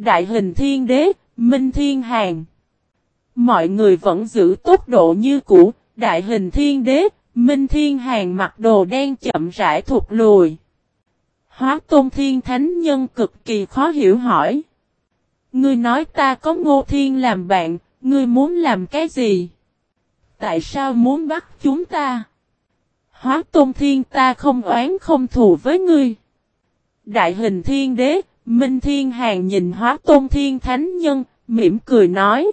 Đại hình thiên đế, Minh Thiên Hàng. Mọi người vẫn giữ tốc độ như cũ, đại hình thiên đế, Minh Thiên Hàng mặc đồ đen chậm rãi thụt lùi. Hóa Tôn Thiên Thánh Nhân cực kỳ khó hiểu hỏi. Ngươi nói ta có Ngô Thiên làm bạn, ngươi muốn làm cái gì? Tại sao muốn bắt chúng ta? Hóa Tôn Thiên ta không oán không thù với ngươi. Đại hình thiên đế, Minh Thiên Hàng nhìn Hóa Tôn Thiên Thánh Nhân, mỉm cười nói.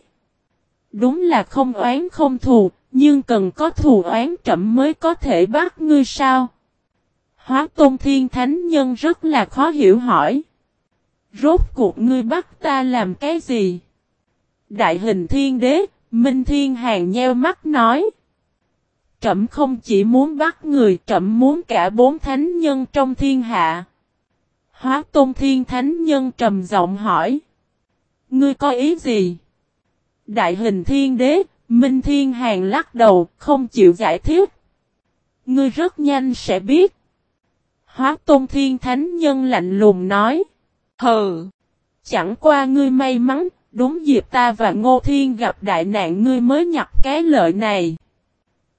Đúng là không oán không thù, nhưng cần có thù oán chậm mới có thể bắt ngươi sao? Hóa Tôn Thiên Thánh Nhân rất là khó hiểu hỏi. Rốt cuộc ngươi bắt ta làm cái gì? Đại hình thiên đế, Minh Thiên Hàng nheo mắt nói. Trẫm không chỉ muốn bắt người, trẫm muốn cả bốn thánh nhân trong thiên hạ. Hóa Tôn Thiên Thánh Nhân trầm giọng hỏi. Ngươi có ý gì? Đại hình thiên đế, Minh Thiên Hàng lắc đầu, không chịu giải thích. Ngươi rất nhanh sẽ biết. Hóa Tôn Thiên Thánh Nhân lạnh lùng nói. Hừ! Chẳng qua ngươi may mắn, đúng dịp ta và Ngô Thiên gặp đại nạn ngươi mới nhặt cái lợi này.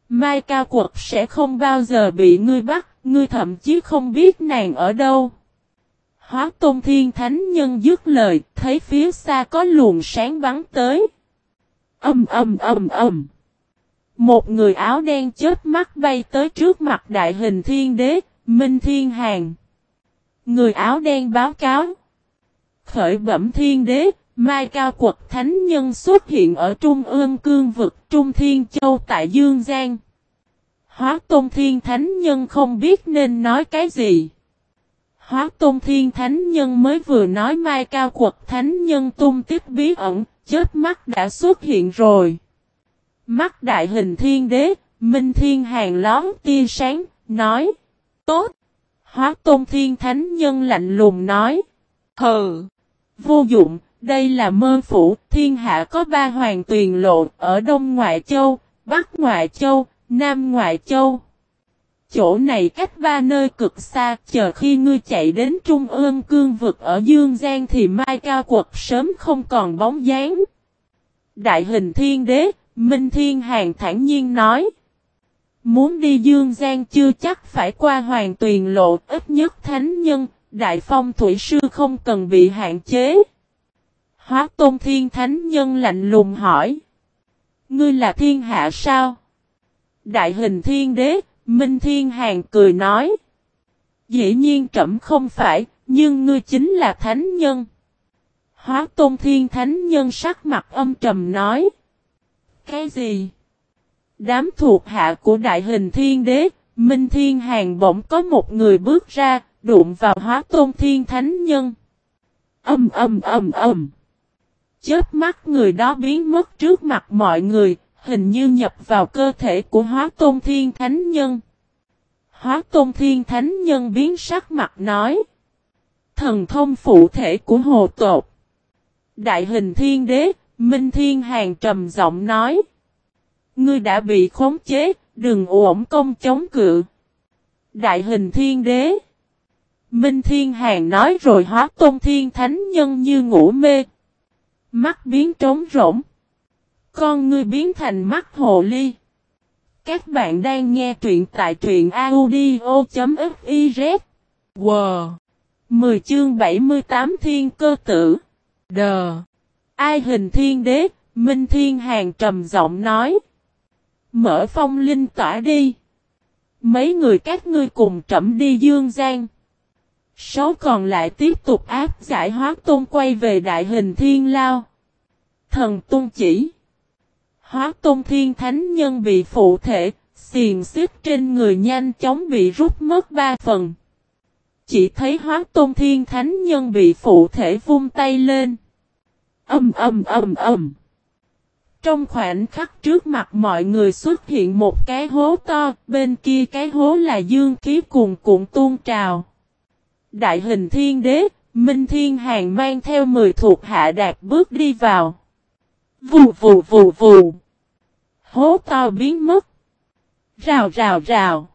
Mai Cao Quật sẽ không bao giờ bị ngươi bắt, ngươi thậm chí không biết nàng ở đâu. Hóa Tôn Thiên Thánh Nhân dứt lời, thấy phía xa có luồng sáng bắn tới. Âm âm âm âm. Một người áo đen chết mắt bay tới trước mặt đại hình thiên đế, Minh Thiên Hàng. Người áo đen báo cáo. Khởi bẩm thiên đế, Mai Cao Quật Thánh Nhân xuất hiện ở Trung ương cương vực Trung Thiên Châu tại Dương Giang. Hóa Tôn Thiên Thánh Nhân không biết nên nói cái gì. Hóa Tôn Thiên Thánh Nhân mới vừa nói Mai Cao Quật Thánh Nhân tung tiếp bí ẩn, chết mắt đã xuất hiện rồi. Mắt đại hình thiên đế, Minh Thiên Hàng lón tia sáng, nói. Tốt. Hóa Tôn Thiên Thánh Nhân lạnh lùng nói. Hừ. Vô dụng, đây là mơ phủ, thiên hạ có ba hoàng tuyền lộ, ở Đông Ngoại Châu, Bắc Ngoại Châu, Nam Ngoại Châu. Chỗ này cách ba nơi cực xa, chờ khi ngươi chạy đến Trung ương cương vực ở Dương Giang thì Mai Cao Quật sớm không còn bóng dáng. Đại hình thiên đế, Minh Thiên Hàng thản nhiên nói. Muốn đi Dương Giang chưa chắc phải qua hoàng tuyền lộ, ít nhất thánh nhân, đại phong thủy sư không cần bị hạn chế. Hóa Tôn Thiên Thánh Nhân lạnh lùng hỏi. Ngươi là thiên hạ sao? Đại hình thiên đế, Minh Thiên Hàng cười nói. Dĩ nhiên trẫm không phải, nhưng ngươi chính là thánh nhân. Hóa Tôn Thiên Thánh Nhân sắc mặt âm trầm nói. Cái gì? Đám thuộc hạ của đại hình thiên đế, Minh Thiên Hàng bỗng có một người bước ra, đụng vào hóa tôn thiên thánh nhân. Âm âm âm âm. Chớp mắt người đó biến mất trước mặt mọi người, hình như nhập vào cơ thể của hóa tôn thiên thánh nhân. Hóa tôn thiên thánh nhân biến sắc mặt nói. Thần thông phụ thể của hồ tột. Đại hình thiên đế, Minh Thiên Hàng trầm giọng nói. Ngươi đã bị khống chế, đừng ổn công chống cự. Đại hình thiên đế. Minh Thiên Hàng nói rồi hóa tôn thiên thánh nhân như ngủ mê. Mắt biến trống rỗng. Con ngươi biến thành mắt hồ ly. Các bạn đang nghe truyện tại truyện audio.fiz. Wow! 10 chương 78 thiên cơ tử. Đờ! Ai hình thiên đế, Minh Thiên Hàng trầm giọng nói. Mở phong linh tỏa đi. Mấy người các ngươi cùng trẫm đi dương gian. Sáu còn lại tiếp tục áp giải hóa tôn quay về đại hình thiên lao. Thần tôn chỉ. Hóa tôn thiên thánh nhân bị phụ thể, xiền xích trên người nhanh chóng bị rút mất ba phần. Chỉ thấy hóa tôn thiên thánh nhân bị phụ thể vung tay lên. Âm âm âm âm. Trong khoảnh khắc trước mặt mọi người xuất hiện một cái hố to, bên kia cái hố là dương khí cuồn cuộn tuôn trào. Đại hình thiên đế, Minh Thiên Hàng mang theo 10 thuộc hạ đạt bước đi vào. Vù vù vù vù. Hố to biến mất. Rào rào rào.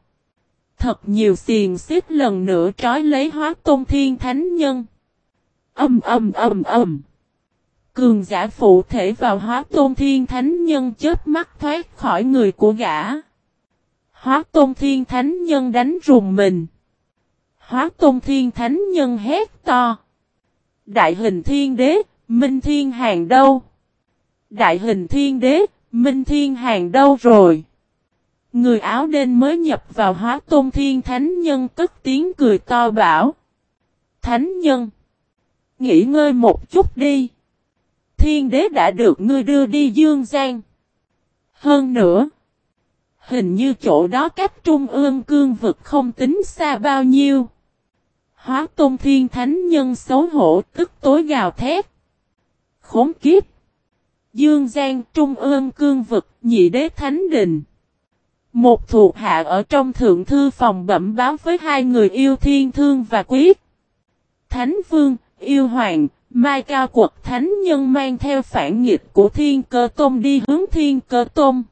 Thật nhiều xiền xích lần nữa trói lấy hóa tôn thiên thánh nhân. Âm âm âm âm. Cường giả phụ thể vào hóa tôn thiên thánh nhân chết mắt thoát khỏi người của gã. Hóa tôn thiên thánh nhân đánh rùng mình. Hóa tôn thiên thánh nhân hét to. Đại hình thiên đế, minh thiên hàng đâu? Đại hình thiên đế, minh thiên hàng đâu rồi? Người áo đen mới nhập vào hóa tôn thiên thánh nhân cất tiếng cười to bảo. Thánh nhân! Nghỉ ngơi một chút đi. Thiên đế đã được ngươi đưa đi dương gian. Hơn nữa. Hình như chỗ đó cách trung ương cương vực không tính xa bao nhiêu. Hóa tôn thiên thánh nhân xấu hổ tức tối gào thét. Khốn kiếp. Dương Giang trung ương cương vực nhị đế thánh đình. Một thuộc hạ ở trong thượng thư phòng bẩm báo với hai người yêu thiên thương và quyết. Thánh vương, yêu hoàng, mai cao quật thánh nhân mang theo phản nghịch của thiên cơ tôn đi hướng thiên cơ tôn.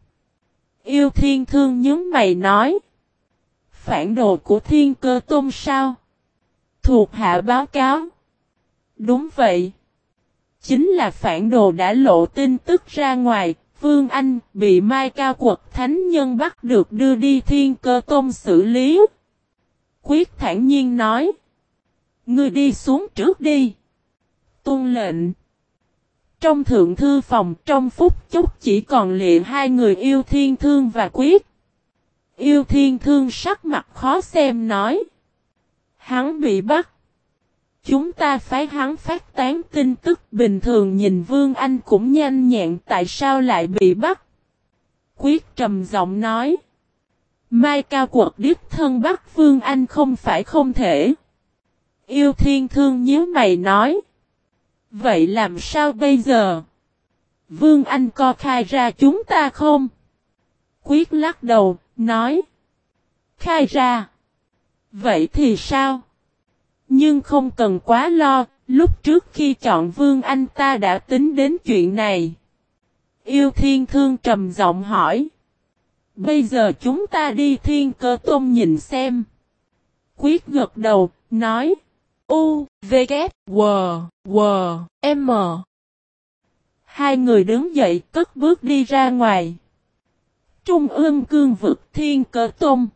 Yêu thiên thương nhớ mày nói. Phản đồ của thiên cơ tôn sao? Thuộc hạ báo cáo. Đúng vậy. Chính là phản đồ đã lộ tin tức ra ngoài, Vương Anh bị Mai Cao Quật Thánh Nhân bắt được đưa đi thiên cơ tôn xử lý. Quyết thản nhiên nói. Ngươi đi xuống trước đi. Tôn lệnh. Trong thượng thư phòng trong phút chốc chỉ còn lịa hai người yêu thiên thương và quyết. Yêu thiên thương sắc mặt khó xem nói. Hắn bị bắt. Chúng ta phái hắn phát tán tin tức bình thường nhìn Vương Anh cũng nhanh nhẹn tại sao lại bị bắt. Quyết trầm giọng nói. Mai cao quật đích thân bắt Vương Anh không phải không thể. Yêu thiên thương nhớ mày nói. Vậy làm sao bây giờ? Vương Anh co khai ra chúng ta không? Quyết lắc đầu, nói. Khai ra. Vậy thì sao? Nhưng không cần quá lo, lúc trước khi chọn Vương Anh ta đã tính đến chuyện này. Yêu thiên thương trầm giọng hỏi. Bây giờ chúng ta đi thiên cơ tôn nhìn xem. Quyết gật đầu, nói. U, V, K, W, W, M. Hai người đứng dậy cất bước đi ra ngoài. Trung ương cương vực thiên cơ tôn.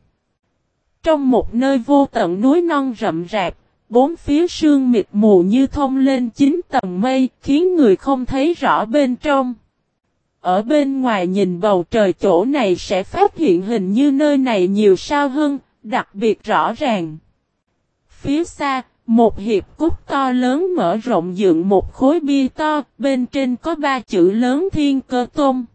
Trong một nơi vô tận núi non rậm rạp, Bốn phía sương mịt mù như thông lên chín tầng mây, khiến người không thấy rõ bên trong. Ở bên ngoài nhìn bầu trời chỗ này sẽ phát hiện hình như nơi này nhiều sao hơn, đặc biệt rõ ràng. Phía xa, một hiệp cúc to lớn mở rộng dựng một khối bia to, bên trên có ba chữ lớn thiên cơ tôm.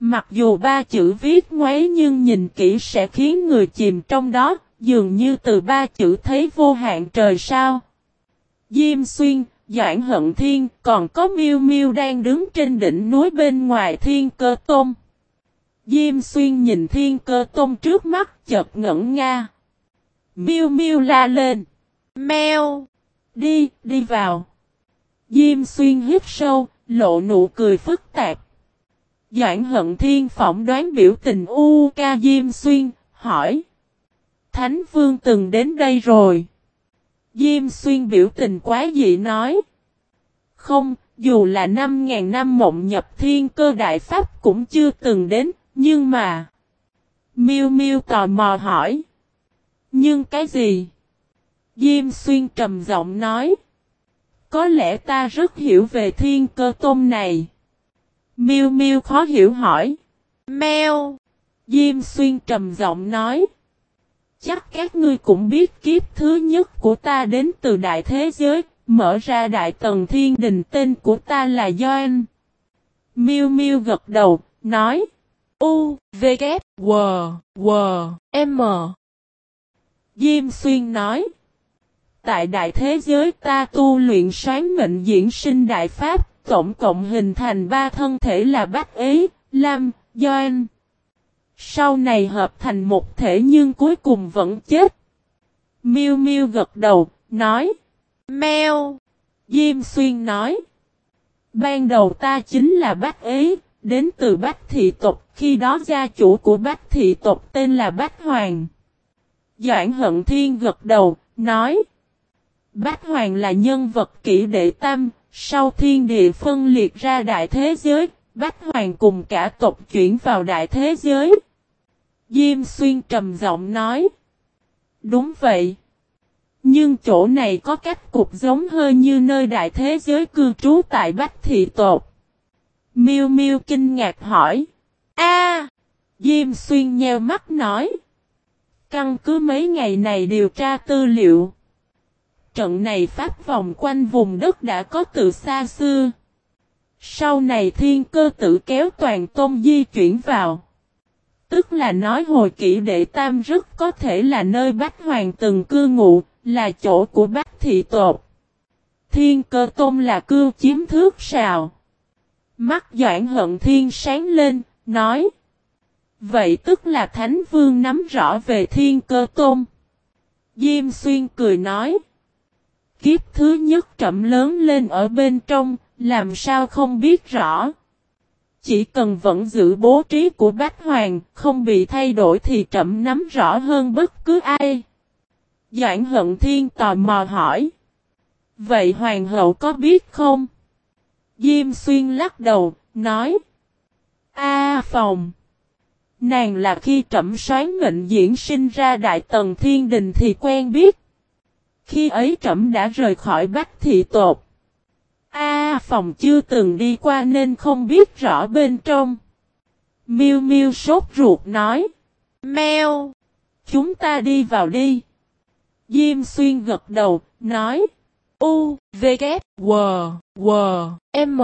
Mặc dù ba chữ viết ngoáy nhưng nhìn kỹ sẽ khiến người chìm trong đó, Dường như từ ba chữ thấy vô hạn trời sao. Diêm xuyên, Doãn hận thiên, còn có miêu miêu đang đứng trên đỉnh núi bên ngoài thiên cơ tôm. Diêm xuyên nhìn thiên cơ tôm trước mắt chợt ngẩn nga. Miêu miêu la lên. Mèo. Đi, đi vào. Diêm xuyên hít sâu, lộ nụ cười phức tạp. Doãn hận thiên phỏng đoán biểu tình u ca Diêm xuyên, hỏi. Thánh Vương từng đến đây rồi. Diêm xuyên biểu tình quá dị nói. Không, dù là 5.000 năm mộng nhập thiên cơ đại pháp cũng chưa từng đến, nhưng mà... Miêu Miêu tò mò hỏi. Nhưng cái gì? Diêm xuyên trầm giọng nói. Có lẽ ta rất hiểu về thiên cơ tôm này. Miêu Miêu khó hiểu hỏi. Mèo. Diêm xuyên trầm giọng nói. Chắc các ngươi cũng biết kiếp thứ nhất của ta đến từ đại thế giới, mở ra đại tầng thiên đình tên của ta là Doan. Miu Miu gật đầu, nói. U, V, K, W, W, M. Diêm Xuyên nói. Tại đại thế giới ta tu luyện sáng mệnh diễn sinh đại pháp, tổng cộng hình thành ba thân thể là Bách Ý, Lam, Doan. Sau này hợp thành một thể nhưng cuối cùng vẫn chết. Miu Miu gật đầu, nói. Mèo. Diêm Xuyên nói. Ban đầu ta chính là Bách ấy, đến từ Bách Thị Tộc, khi đó gia chủ của Bách Thị Tộc tên là Bách Hoàng. Doãn Hận Thiên gật đầu, nói. Bách Hoàng là nhân vật kỹ đệ tam, sau thiên địa phân liệt ra đại thế giới, Bách Hoàng cùng cả tộc chuyển vào đại thế giới. Diêm Xuyên trầm giọng nói. Đúng vậy. Nhưng chỗ này có cách cục giống hơi như nơi đại thế giới cư trú tại Bách Thị Tột. Miêu Miêu kinh ngạc hỏi. A, Diêm Xuyên nheo mắt nói. Căn cứ mấy ngày này điều tra tư liệu. Trận này phát vòng quanh vùng đất đã có từ xa xưa. Sau này thiên cơ tử kéo toàn tôn di chuyển vào. Tức là nói hồi kỹ đệ tam rất có thể là nơi Bách Hoàng từng cư ngụ, là chỗ của Bách Thị Tột. Thiên cơ tôn là cư chiếm thước sào. Mắt Doãn hận thiên sáng lên, nói. Vậy tức là Thánh Vương nắm rõ về thiên cơ tôn. Diêm xuyên cười nói. Kiếp thứ nhất trậm lớn lên ở bên trong, làm sao không biết rõ. Chỉ cần vẫn giữ bố trí của Bách Hoàng, không bị thay đổi thì trậm nắm rõ hơn bất cứ ai. Doãn hận thiên tò mò hỏi. Vậy Hoàng hậu có biết không? Diêm xuyên lắc đầu, nói. A phòng. Nàng là khi trẩm soán mệnh diễn sinh ra Đại Tần Thiên Đình thì quen biết. Khi ấy trẩm đã rời khỏi Bách Thị Tột. Phòng chưa từng đi qua nên không biết rõ bên trong. Miu Miu sốt ruột nói. Mèo. Chúng ta đi vào đi. Diêm xuyên gật đầu, nói. U, V, K, W, W, M.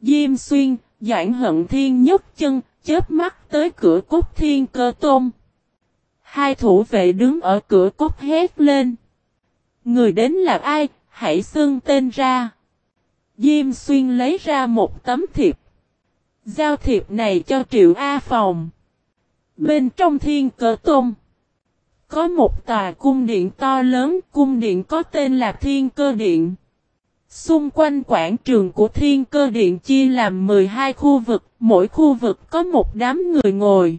Diêm xuyên, Doãn hận thiên nhất chân, chớp mắt tới cửa cốt thiên cơ tôm. Hai thủ vệ đứng ở cửa cốt hét lên. Người đến là ai, hãy xưng tên ra. Diêm xuyên lấy ra một tấm thiệp. Giao thiệp này cho triệu A phòng. Bên trong thiên cơ tôm. Có một tòa cung điện to lớn, cung điện có tên là Thiên Cơ Điện. Xung quanh quảng trường của Thiên Cơ Điện chia làm 12 khu vực, mỗi khu vực có một đám người ngồi.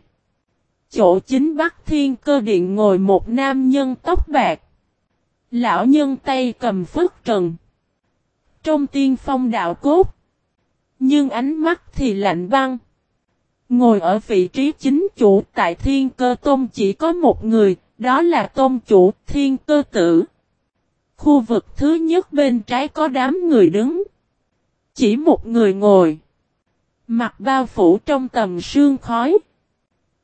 Chỗ chính bắc Thiên Cơ Điện ngồi một nam nhân tóc bạc. Lão nhân tay cầm phước trần. Trong tiên phong đạo cốt. Nhưng ánh mắt thì lạnh băng. Ngồi ở vị trí chính chủ tại Thiên Cơ Tôn chỉ có một người, đó là tôn chủ thiên cơ tử. Khu vực thứ nhất bên trái có đám người đứng. Chỉ một người ngồi. Mặt bao phủ trong tầm sương khói.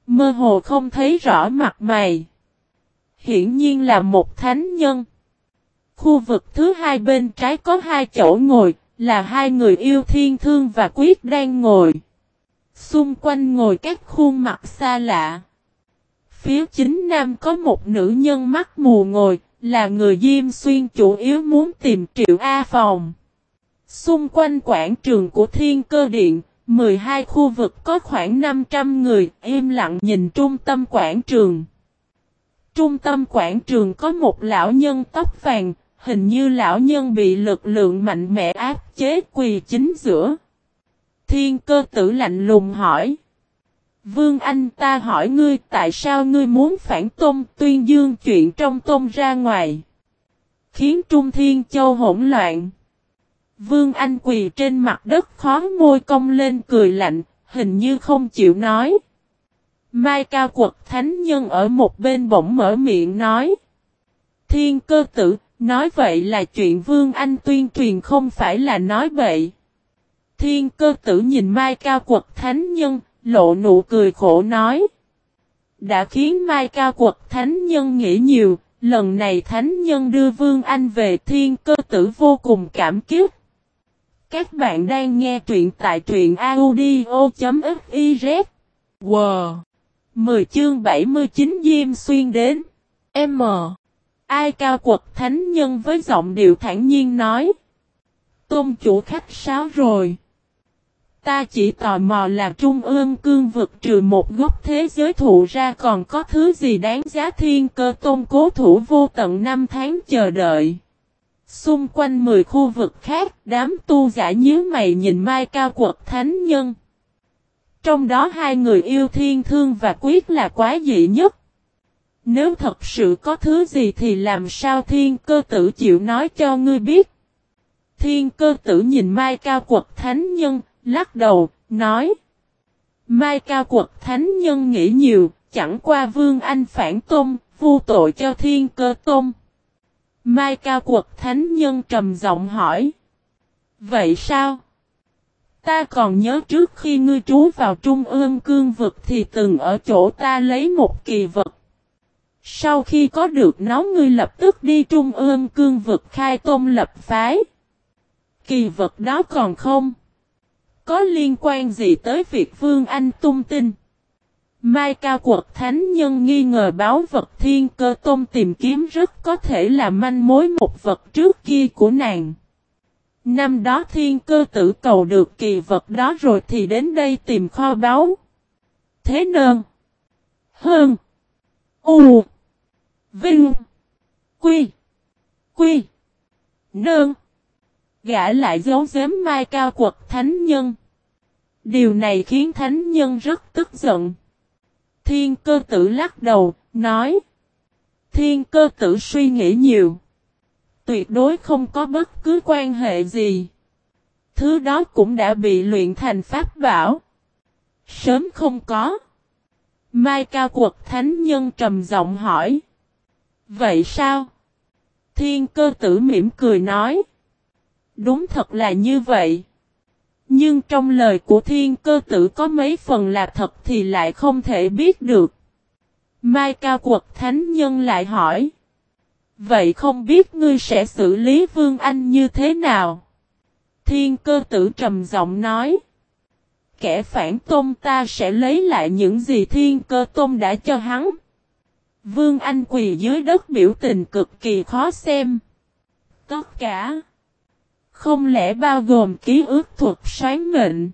Mơ hồ không thấy rõ mặt mày. Hiển nhiên là một thánh nhân. Khu vực thứ hai bên trái có hai chỗ ngồi, là hai người yêu thiên thương và quyết đang ngồi. Xung quanh ngồi các khuôn mặt xa lạ. Phía chính nam có một nữ nhân mắt mù ngồi, là người Diêm Xuyên chủ yếu muốn tìm Triệu A Phòng. Xung quanh quảng trường của Thiên Cơ Điện, 12 khu vực có khoảng 500 người im lặng nhìn trung tâm quảng trường. Trung tâm quảng trường có một lão nhân tóc vàng, hình như lão nhân bị lực lượng mạnh mẽ áp chế quỳ chính giữa. Thiên cơ tử lạnh lùng hỏi. Vương Anh ta hỏi ngươi tại sao ngươi muốn phản tôn tuyên dương chuyện trong tôn ra ngoài. Khiến Trung Thiên Châu hỗn loạn. Vương Anh quỳ trên mặt đất khó môi cong lên cười lạnh, hình như không chịu nói. Mai Cao Quật Thánh Nhân ở một bên bỗng mở miệng nói. Thiên cơ tử, nói vậy là chuyện Vương Anh tuyên truyền không phải là nói bậy. Thiên cơ tử nhìn Mai Cao Quật Thánh Nhân, lộ nụ cười khổ nói. Đã khiến Mai Cao Quật Thánh Nhân nghĩ nhiều, lần này Thánh Nhân đưa Vương Anh về thiên cơ tử vô cùng cảm kiếp. Các bạn đang nghe truyện tại truyện audio.fiz. Wow! 10 chương 79 Diêm Xuyên đến. M. Ai cao quật thánh nhân với giọng điệu thản nhiên nói. Tôn chủ khách sáo rồi. Ta chỉ tò mò là trung ương cương vực trừ một gốc thế giới thụ ra còn có thứ gì đáng giá thiên cơ tôn cố thủ vô tận năm tháng chờ đợi. Xung quanh 10 khu vực khác, đám tu giả nhíu mày nhìn Mai Cao Quật Thánh Nhân. Trong đó hai người yêu thiên thương và quyết là quá dị nhất. Nếu thật sự có thứ gì thì làm sao thiên cơ tử chịu nói cho ngươi biết. Thiên cơ tử nhìn Mai Cao Quật Thánh Nhân, lắc đầu, nói. Mai Cao Quật Thánh Nhân nghĩ nhiều, chẳng qua Vương Anh phản tôn, vu tội cho thiên cơ tôn. Mai Cao Quật Thánh Nhân trầm giọng hỏi. Vậy sao? Ta còn nhớ trước khi ngươi trú vào trung ương cương vực thì từng ở chỗ ta lấy một kỳ vật. Sau khi có được nó, ngươi lập tức đi trung ương cương vực khai tôn lập phái. Kỳ vật đó còn không? Có liên quan gì tới việc Vương Anh tung tin? Mai Cao Quật Thánh Nhân nghi ngờ báo vật thiên cơ tôn tìm kiếm rất có thể là manh mối một vật trước kia của nàng. Năm đó thiên cơ tử cầu được kỳ vật đó rồi thì đến đây tìm kho báu. Thế nơn. Hơn. U. Vinh. Quy. Quy. Nơn. Gã lại giấu giếm mai cao quật thánh nhân. Điều này khiến thánh nhân rất tức giận. Thiên cơ tử lắc đầu, nói. Thiên cơ tử suy nghĩ nhiều. Tuyệt đối không có bất cứ quan hệ gì. Thứ đó cũng đã bị luyện thành pháp bảo. Sớm không có. Mai Cao Quật Thánh Nhân trầm giọng hỏi. Vậy sao? Thiên cơ tử mỉm cười nói. Đúng thật là như vậy. Nhưng trong lời của thiên cơ tử có mấy phần là thật thì lại không thể biết được. Mai Cao Quật Thánh Nhân lại hỏi. Vậy không biết ngươi sẽ xử lý Vương Anh như thế nào? Thiên cơ tử trầm giọng nói. Kẻ phản tôn ta sẽ lấy lại những gì thiên cơ tôn đã cho hắn. Vương Anh quỳ dưới đất biểu tình cực kỳ khó xem. Tất cả. Không lẽ bao gồm ký ức thuật sáng mệnh.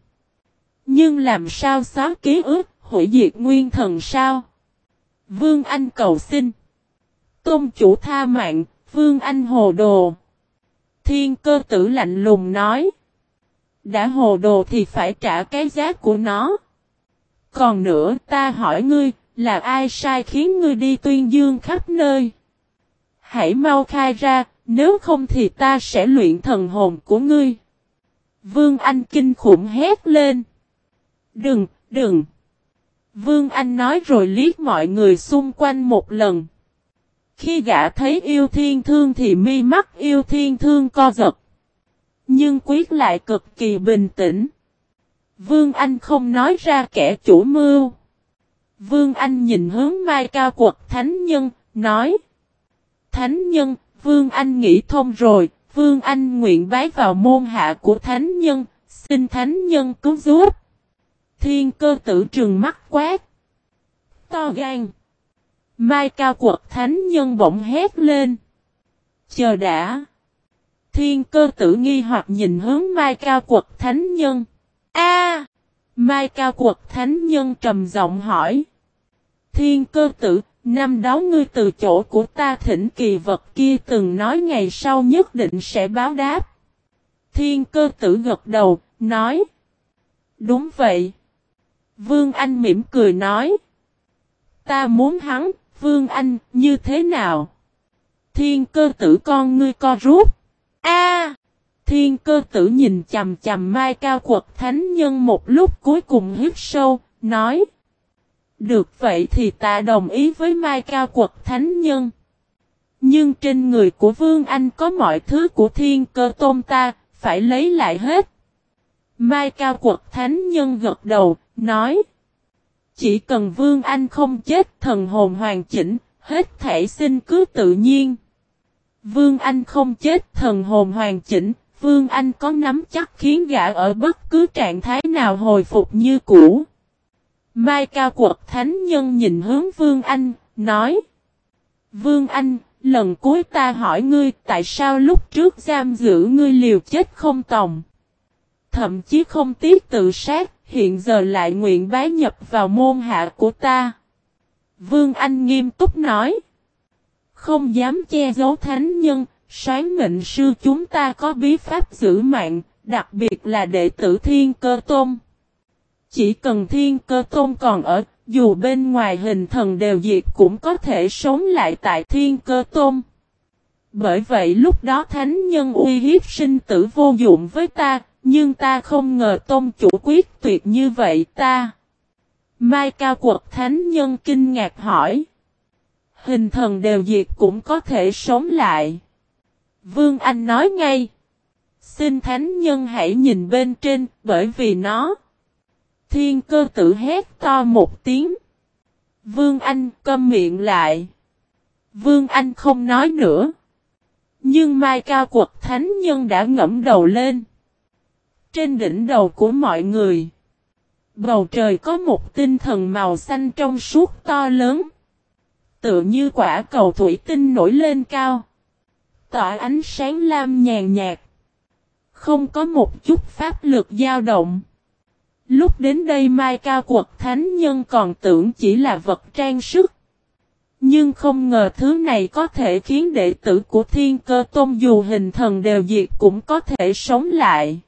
Nhưng làm sao xóa ký ức, hủy diệt nguyên thần sao? Vương Anh cầu xin. Tôn chủ tha mạng, Vương Anh hồ đồ. Thiên cơ tử lạnh lùng nói. Đã hồ đồ thì phải trả cái giá của nó. Còn nữa ta hỏi ngươi, là ai sai khiến ngươi đi tuyên dương khắp nơi? Hãy mau khai ra, nếu không thì ta sẽ luyện thần hồn của ngươi. Vương Anh kinh khủng hét lên. Đừng, đừng. Vương Anh nói rồi liếc mọi người xung quanh một lần. Khi gã thấy yêu thiên thương thì mi mắt yêu thiên thương co giật. Nhưng quyết lại cực kỳ bình tĩnh. Vương Anh không nói ra kẻ chủ mưu. Vương Anh nhìn hướng Mai Cao Quật Thánh Nhân, nói. Thánh Nhân, Vương Anh nghĩ thông rồi, Vương Anh nguyện bái vào môn hạ của Thánh Nhân, xin Thánh Nhân cứu giúp. Thiên cơ tử trừng mắt quát. To gan. Mai cao quật thánh nhân bỗng hét lên. Chờ đã. Thiên cơ tử nghi hoặc nhìn hướng Mai cao quật thánh nhân. A! Mai cao quật thánh nhân trầm giọng hỏi. Thiên cơ tử, năm đó ngươi từ chỗ của ta thỉnh kỳ vật kia từng nói ngày sau nhất định sẽ báo đáp. Thiên cơ tử gật đầu, nói. Đúng vậy. Vương Anh mỉm cười nói. Ta muốn hắn, Vương Anh, như thế nào? Thiên cơ tử con ngươi co rút. A! Thiên cơ tử nhìn chầm chầm mai cao quật thánh nhân một lúc cuối cùng hít sâu, nói. Được vậy thì ta đồng ý với mai cao quật thánh nhân. Nhưng trên người của Vương Anh có mọi thứ của thiên cơ tôn ta, phải lấy lại hết. Mai cao quật thánh nhân gật đầu, nói. Chỉ cần Vương Anh không chết thần hồn hoàn chỉnh, hết thể sinh cứ tự nhiên. Vương Anh không chết thần hồn hoàn chỉnh, Vương Anh có nắm chắc khiến gã ở bất cứ trạng thái nào hồi phục như cũ. Mai Cao Quật Thánh Nhân nhìn hướng Vương Anh, nói Vương Anh, lần cuối ta hỏi ngươi tại sao lúc trước giam giữ ngươi liều chết không tòng. Thậm chí không tiếc tự sát, hiện giờ lại nguyện bái nhập vào môn hạ của ta. Vương Anh nghiêm túc nói. Không dám che giấu thánh nhân, sáng mệnh sư chúng ta có bí pháp giữ mạng, đặc biệt là đệ tử thiên cơ tôn. Chỉ cần thiên cơ tôn còn ở, dù bên ngoài hình thần đều diệt cũng có thể sống lại tại thiên cơ tôn. Bởi vậy lúc đó thánh nhân uy hiếp sinh tử vô dụng với ta, nhưng ta không ngờ tôn chủ quyết tuyệt như vậy ta. Mai cao quật thánh nhân kinh ngạc hỏi. Hình thần đều diệt cũng có thể sống lại. Vương Anh nói ngay. Xin thánh nhân hãy nhìn bên trên, bởi vì nó. Thiên cơ tử hét to một tiếng. Vương Anh câm miệng lại. Vương Anh không nói nữa. Nhưng Mai Cao Quật Thánh Nhân đã ngẫm đầu lên. Trên đỉnh đầu của mọi người. Bầu trời có một tinh thần màu xanh trong suốt to lớn. Tựa như quả cầu thủy tinh nổi lên cao. Tỏa ánh sáng lam nhàn nhạt. Không có một chút pháp lực dao động. Lúc đến đây Mai Cao Quật Thánh Nhân còn tưởng chỉ là vật trang sức. Nhưng không ngờ thứ này có thể khiến đệ tử của Thiên Cơ Tôn dù hình thần đều diệt cũng có thể sống lại.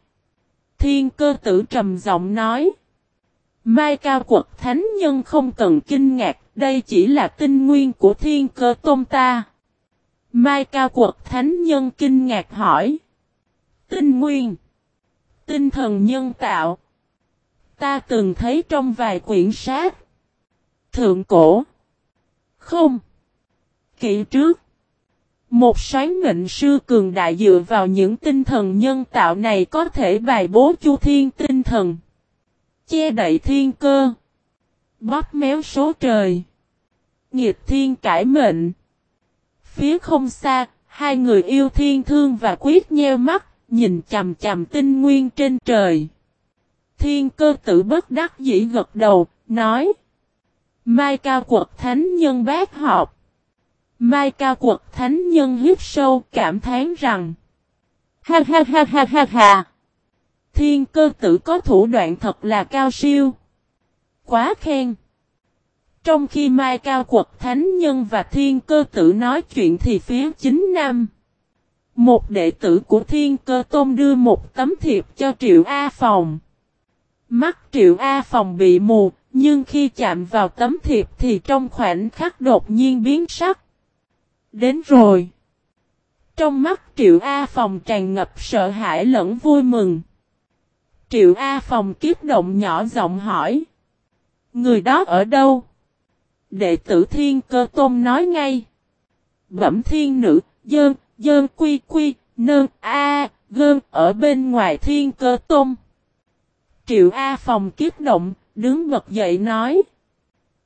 Thiên Cơ Tử trầm giọng nói. Mai Cao Quật Thánh Nhân không cần kinh ngạc, đây chỉ là tinh nguyên của Thiên Cơ Tôn ta. Mai Cao Quật Thánh Nhân kinh ngạc hỏi. Tinh nguyên. Tinh thần nhân tạo. Ta từng thấy trong vài quyển sách. Thượng cổ. Không. Kỷ trước. Một sáng mệnh sư cường đại dựa vào những tinh thần nhân tạo này có thể bài bố chu thiên tinh thần. Che đậy thiên cơ. Bóp méo số trời. Nghiệt thiên cải mệnh. Phía không xa, hai người yêu thiên thương và quyết nheo mắt, nhìn chầm chầm tinh nguyên trên trời. Thiên cơ tử bất đắc dĩ gật đầu, nói. Mai cao quật thánh nhân bác họp. Mai cao quật thánh nhân hít sâu cảm thán rằng. Ha ha ha ha ha ha. Thiên cơ tử có thủ đoạn thật là cao siêu. Quá khen. Trong khi Mai Cao Quật Thánh Nhân và Thiên Cơ Tử nói chuyện thì phía chính nam. Một đệ tử của Thiên Cơ Tôn đưa một tấm thiệp cho Triệu A Phòng. Mắt Triệu A Phòng bị mù, nhưng khi chạm vào tấm thiệp thì trong khoảnh khắc đột nhiên biến sắc. Đến rồi. Trong mắt Triệu A Phòng tràn ngập sợ hãi lẫn vui mừng. Triệu A Phòng kiếp động nhỏ giọng hỏi. Người đó ở đâu? Đệ tử thiên cơ tôn nói ngay. Bẩm thiên nữ, dơn, dơn quy quy, nơn, a, gơn, ở bên ngoài thiên cơ tôn. Triệu A phòng kiếp động, đứng bật dậy nói.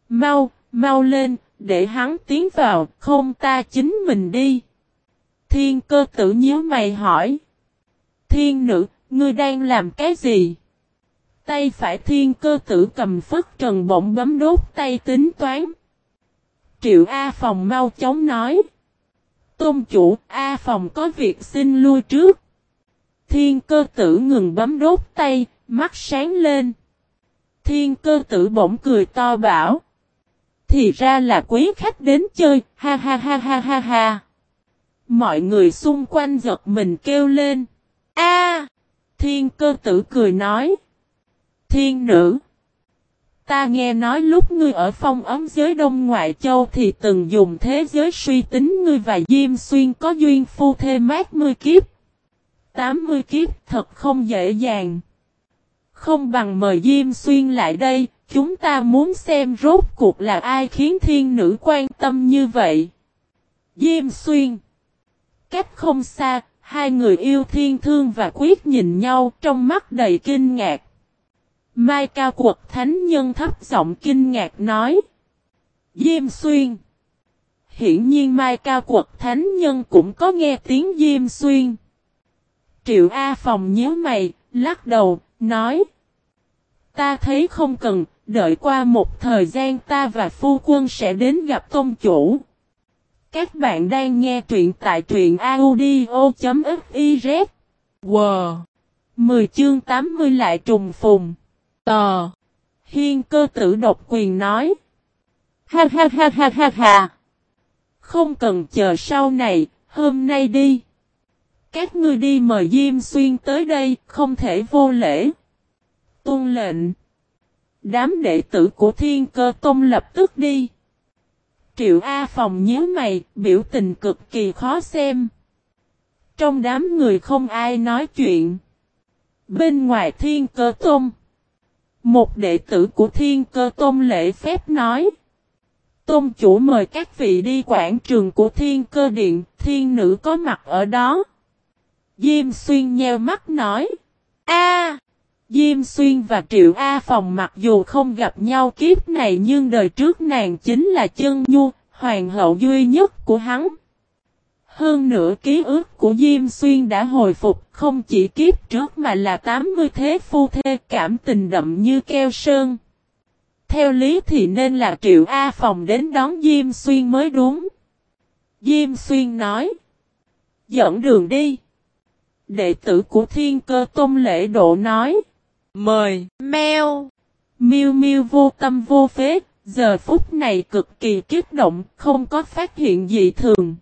Mau, mau lên, để hắn tiến vào, không ta chính mình đi. Thiên cơ tử nhíu mày hỏi. Thiên nữ, ngươi đang làm cái gì? Tay phải thiên cơ tử cầm phất trần bỗng bấm đốt tay tính toán. Triệu A Phòng mau chóng nói. Tôn chủ A Phòng có việc xin lui trước. Thiên cơ tử ngừng bấm đốt tay, mắt sáng lên. Thiên cơ tử bỗng cười to bảo. Thì ra là quý khách đến chơi, ha ha ha ha ha ha. Mọi người xung quanh giật mình kêu lên. A! thiên cơ tử cười nói. Thiên nữ. Ta nghe nói lúc ngươi ở phong ấm giới Đông Ngoại Châu thì từng dùng thế giới suy tính ngươi và Diêm Xuyên có duyên phu thê mát mươi kiếp. 80 kiếp thật không dễ dàng. Không bằng mời Diêm Xuyên lại đây, chúng ta muốn xem rốt cuộc là ai khiến thiên nữ quan tâm như vậy. Diêm Xuyên Cách không xa, hai người yêu thiên thương và quyết nhìn nhau trong mắt đầy kinh ngạc. Mai Cao Quật Thánh Nhân thấp giọng kinh ngạc nói. Diêm Xuyên Hiển nhiên Mai Cao Quật Thánh Nhân cũng có nghe tiếng Diêm Xuyên. Triệu A Phòng nhớ mày, lắc đầu, nói. Ta thấy không cần, đợi qua một thời gian ta và phu quân sẽ đến gặp công chủ. Các bạn đang nghe truyện tại truyện audio.fif. Wow! 10 chương 80 lại trùng phùng. Tò! Hiên cơ tử độc quyền nói. Ha ha ha ha ha ha! Không cần chờ sau này, hôm nay đi. Các ngươi đi mời Diêm Xuyên tới đây, không thể vô lễ. Tôn lệnh. Đám đệ tử của thiên cơ tông lập tức đi. Triệu A Phòng nhớ mày, biểu tình cực kỳ khó xem. Trong đám người không ai nói chuyện. Bên ngoài thiên cơ tông. Một đệ tử của thiên cơ tôn lễ phép nói. Tôn chủ mời các vị đi quảng trường của thiên cơ điện, thiên nữ có mặt ở đó. Diêm xuyên nheo mắt nói. a Diêm Xuyên và Triệu A Phòng mặc dù không gặp nhau kiếp này nhưng đời trước nàng chính là chân nhu, hoàng hậu duy nhất của hắn. Hơn nữa ký ức của Diêm Xuyên đã hồi phục không chỉ kiếp trước mà là 80 thế phu thê cảm tình đậm như keo sơn. Theo lý thì nên là Triệu A Phòng đến đón Diêm Xuyên mới đúng. Diêm Xuyên nói. Dẫn đường đi. Đệ tử của Thiên Cơ Tôn Lễ Độ nói. Mời, meo miu miu vô tâm vô phế, giờ phút này cực kỳ kích động, không có phát hiện gì thường.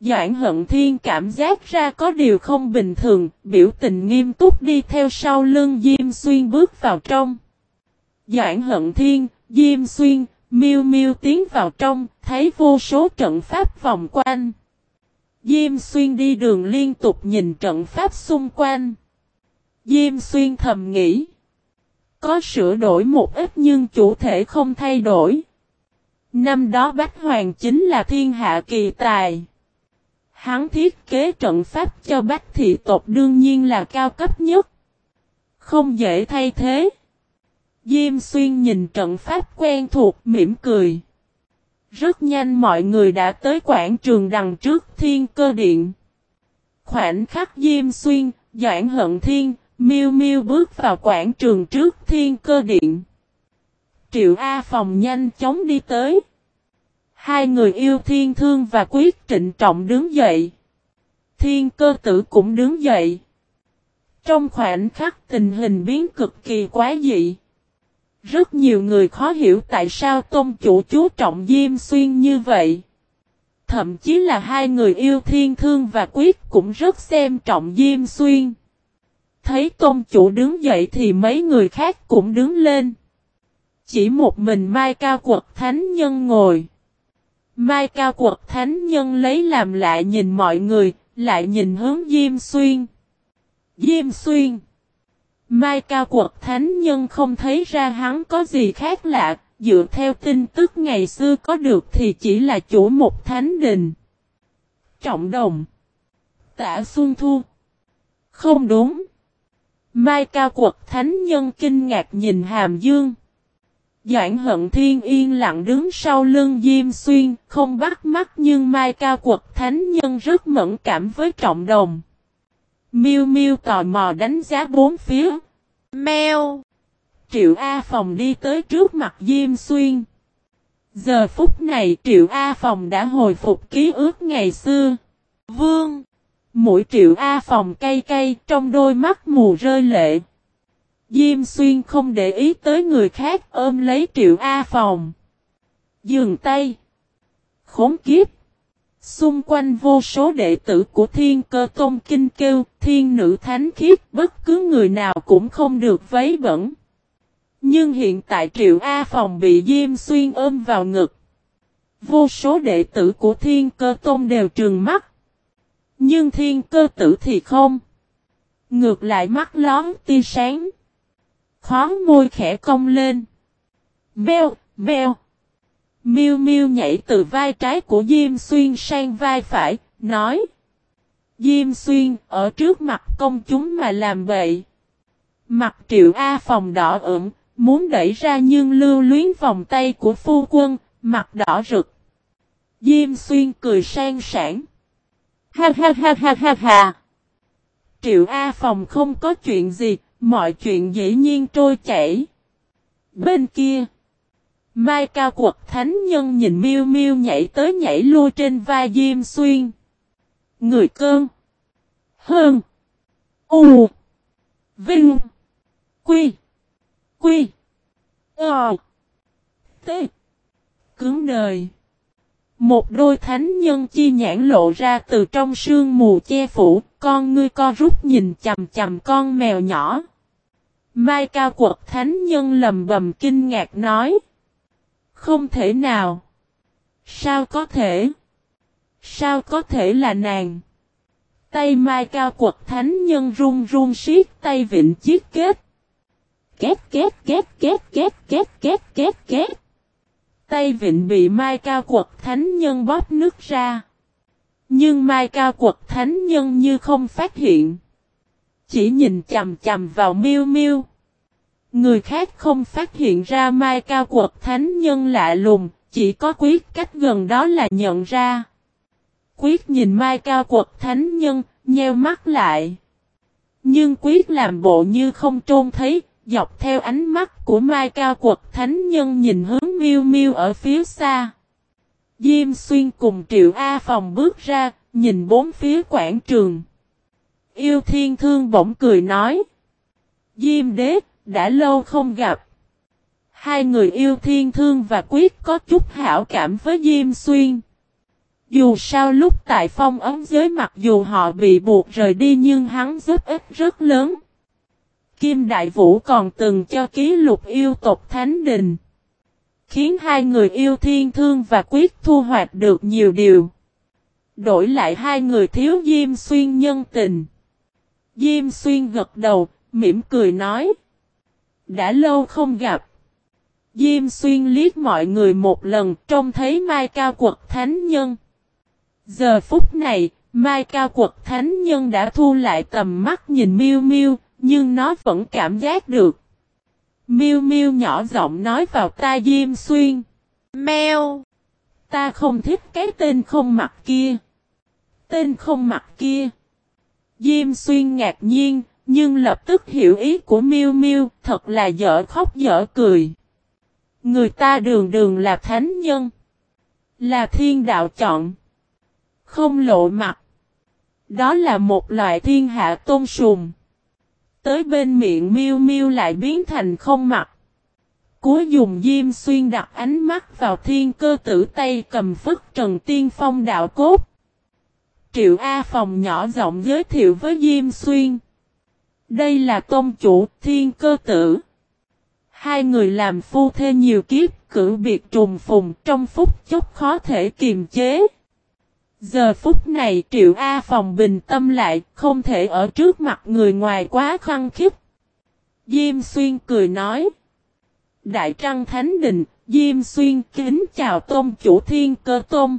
Doãn hận thiên cảm giác ra có điều không bình thường, biểu tình nghiêm túc đi theo sau lưng Diêm Xuyên bước vào trong. Doãn hận thiên, Diêm Xuyên, miêu miêu tiến vào trong, thấy vô số trận pháp vòng quanh. Diêm Xuyên đi đường liên tục nhìn trận pháp xung quanh. Diêm Xuyên thầm nghĩ. Có sửa đổi một ít nhưng chủ thể không thay đổi. Năm đó Bách Hoàng chính là thiên hạ kỳ tài. Hắn thiết kế trận pháp cho Bách Thị tộc đương nhiên là cao cấp nhất. Không dễ thay thế. Diêm Xuyên nhìn trận pháp quen thuộc mỉm cười. Rất nhanh mọi người đã tới quảng trường đằng trước thiên cơ điện. Khoảnh khắc Diêm Xuyên, Doãn Hận Thiên, Miêu Miêu bước vào quảng trường trước thiên cơ điện. Triệu A Phòng nhanh chóng đi tới. Hai người yêu thiên thương và quyết trịnh trọng đứng dậy. Thiên cơ tử cũng đứng dậy. Trong khoảnh khắc tình hình biến cực kỳ quá dị. Rất nhiều người khó hiểu tại sao tôn chủ chú trọng Diêm Xuyên như vậy. Thậm chí là hai người yêu thiên thương và quyết cũng rất xem trọng Diêm Xuyên. Thấy tôn chủ đứng dậy thì mấy người khác cũng đứng lên. Chỉ một mình Mai Cao Quật Thánh Nhân ngồi. Mai Cao Quật Thánh Nhân lấy làm lại nhìn mọi người, lại nhìn hướng Diêm Xuyên. Diêm Xuyên Mai Cao Quật Thánh Nhân không thấy ra hắn có gì khác lạ, dựa theo tin tức ngày xưa có được thì chỉ là chủ một thánh đình. Trọng Đồng Tả Xuân Thu Không đúng. Mai Cao Quật Thánh Nhân kinh ngạc nhìn Hàm Dương. Doãn hận thiên yên lặng đứng sau lưng Diêm Xuyên, không bắt mắt nhưng Mai Cao Quật Thánh Nhân rất mẫn cảm với trọng đồng. Miêu Miêu tò mò đánh giá bốn phía. Mèo. Triệu A Phòng đi tới trước mặt Diêm Xuyên. Giờ phút này Triệu A Phòng đã hồi phục ký ức ngày xưa. Vương. Mũi Triệu A Phòng cay cay trong đôi mắt mù rơi lệ. Diêm Xuyên không để ý tới người khác ôm lấy Triệu A Phòng. Dừng tay. Khốn kiếp. Xung quanh vô số đệ tử của thiên cơ tôn kinh kêu, thiên nữ thánh khiết, bất cứ người nào cũng không được vấy bẩn. Nhưng hiện tại triệu A phòng bị Diêm Xuyên ôm vào ngực. Vô số đệ tử của thiên cơ tôn đều trừng mắt. Nhưng thiên cơ tử thì không. Ngược lại mắt lón tia sáng. Khó môi khẽ cong lên. Beo, beo. Miêu Miêu nhảy từ vai trái của Diêm Xuyên sang vai phải, nói. Diêm Xuyên, ở trước mặt công chúng mà làm vậy. Mặt triệu A phòng đỏ ửng, muốn đẩy ra nhưng lưu luyến vòng tay của phu quân, mặt đỏ rực. Diêm Xuyên cười sang sảng. Ha ha ha ha ha ha. Triệu A phòng không có chuyện gì, mọi chuyện dĩ nhiên trôi chảy. Bên kia. Mai cao quật thánh nhân nhìn miêu miêu nhảy tới nhảy lui trên vai Diêm Xuyên. Người cơn. Hơn. U. Vinh. Quy. Quy. Ờ. T. Cứng đời. Một đôi thánh nhân chi nhãn lộ ra từ trong sương mù che phủ, con ngươi co rút nhìn chầm chầm con mèo nhỏ. Mai Cao Quật Thánh Nhân lầm bầm kinh ngạc nói. Không thể nào. Sao có thể? Sao có thể là nàng? Tay Mai Cao Quật Thánh Nhân run run siết tay vịnh chiếc kết. Két két két két két két két két két. Tay vịnh bị Mai Cao Quật Thánh Nhân bóp nước ra. Nhưng Mai Cao Quật Thánh Nhân như không phát hiện. Chỉ nhìn chầm chầm vào miêu miêu. Người khác không phát hiện ra Mai Cao Quật Thánh Nhân lạ lùng, chỉ có quyết cách gần đó là nhận ra. Quyết nhìn Mai Cao Quật Thánh Nhân, nheo mắt lại. Nhưng Quyết làm bộ như không trôn thấy, dọc theo ánh mắt của Mai Cao Quật Thánh Nhân nhìn hướng miêu miêu ở phía xa. Diêm Xuyên cùng Triệu A Phòng bước ra, nhìn bốn phía quảng trường. Yêu Thiên Thương bỗng cười nói. Diêm Đế, đã lâu không gặp. Hai người yêu Thiên Thương và Quyết có chút hảo cảm với Diêm Xuyên. Dù sao lúc tại phong ấm giới mặc dù họ bị buộc rời đi nhưng hắn giúp ích rất lớn. Kim Đại Vũ còn từng cho ký lục yêu tộc Thánh Đình. Khiến hai người yêu thiên thương và quyết thu hoạch được nhiều điều. Đổi lại hai người thiếu Diêm Xuyên nhân tình. Diêm Xuyên gật đầu, mỉm cười nói. Đã lâu không gặp. Diêm Xuyên liếc mọi người một lần trông thấy Mai Cao Quật Thánh Nhân. Giờ phút này, Mai Cao Quật Thánh Nhân đã thu lại tầm mắt nhìn miêu miêu, nhưng nó vẫn cảm giác được. Miêu miêu nhỏ giọng nói vào tai Diêm Xuyên. Mèo! Ta không thích cái tên không mặt kia. Tên không mặt kia. Diêm Xuyên ngạc nhiên, nhưng lập tức hiểu ý của miêu miêu, thật là dở khóc dở cười. Người ta đường đường là thánh nhân. Là thiên đạo chọn. Không lộ mặt. Đó là một loại thiên hạ tôn sùng. Tới bên miệng miêu miêu lại biến thành không mặt. Cuối dùng diêm xuyên đặt ánh mắt vào thiên cơ tử tay cầm phức trần tiên phong đạo cốt. Triệu A phòng nhỏ giọng giới thiệu với Diêm Xuyên. Đây là tôn chủ, thiên cơ tử. Hai người làm phu thê nhiều kiếp, cử biệt trùng phùng trong phút chốc khó thể kiềm chế. Giờ phút này Triệu A Phòng bình tâm lại, không thể ở trước mặt người ngoài quá khăng khiếp. Diêm Xuyên cười nói. Đại Trăng Thánh Đình, Diêm Xuyên kính chào Tôn Chủ Thiên Cơ Tôn.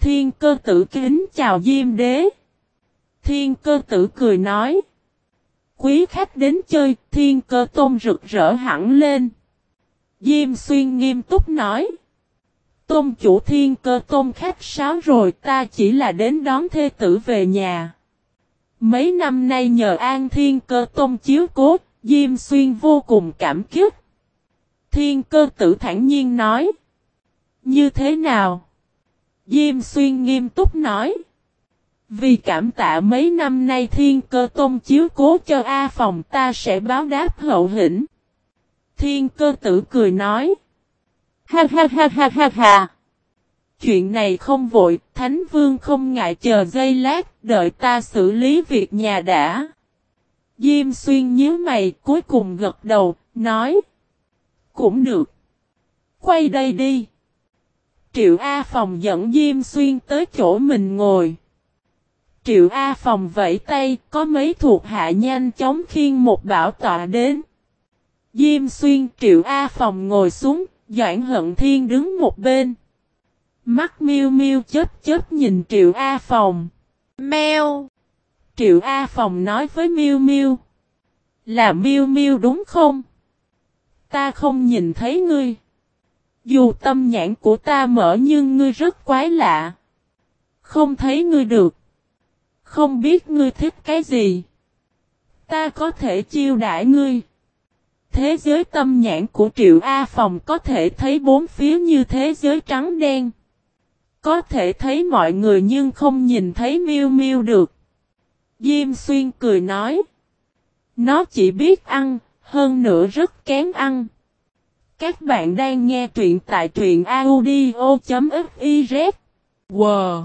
Thiên Cơ Tử kính chào Diêm Đế. Thiên Cơ Tử cười nói. Quý khách đến chơi, Thiên Cơ Tôn rực rỡ hẳn lên. Diêm Xuyên nghiêm túc nói. Tôn chủ thiên cơ tôn khách sáo rồi ta chỉ là đến đón thê tử về nhà. Mấy năm nay nhờ an thiên cơ tôn chiếu cố, Diêm Xuyên vô cùng cảm kích. Thiên cơ tử thản nhiên nói. Như thế nào? Diêm Xuyên nghiêm túc nói. Vì cảm tạ mấy năm nay thiên cơ tôn chiếu cố cho A phòng ta sẽ báo đáp hậu hĩnh. Thiên cơ tử cười nói. Ha ha ha ha ha ha. Chuyện này không vội, Thánh Vương không ngại chờ giây lát, đợi ta xử lý việc nhà đã. Diêm xuyên nhớ mày cuối cùng gật đầu, nói. Cũng được. Quay đây đi. Triệu A Phòng dẫn Diêm Xuyên tới chỗ mình ngồi. Triệu A Phòng vẫy tay, có mấy thuộc hạ nhanh chóng khiên một bảo tọa đến. Diêm Xuyên Triệu A Phòng ngồi xuống, Doãn Hận Thiên đứng một bên. Mắt miêu miêu chết chết nhìn Triệu A Phòng. Mèo. Triệu A Phòng nói với miêu miêu. Là miêu miêu đúng không? Ta không nhìn thấy ngươi. Dù tâm nhãn của ta mở nhưng ngươi rất quái lạ. Không thấy ngươi được. Không biết ngươi thích cái gì. Ta có thể chiêu đãi ngươi. Thế giới tâm nhãn của Triệu A Phòng có thể thấy bốn phía như thế giới trắng đen. Có thể thấy mọi người nhưng không nhìn thấy miêu miêu được. Diêm xuyên cười nói. Nó chỉ biết ăn, hơn nữa rất kém ăn. Các bạn đang nghe truyện tại truyện audio.fiz. Wow!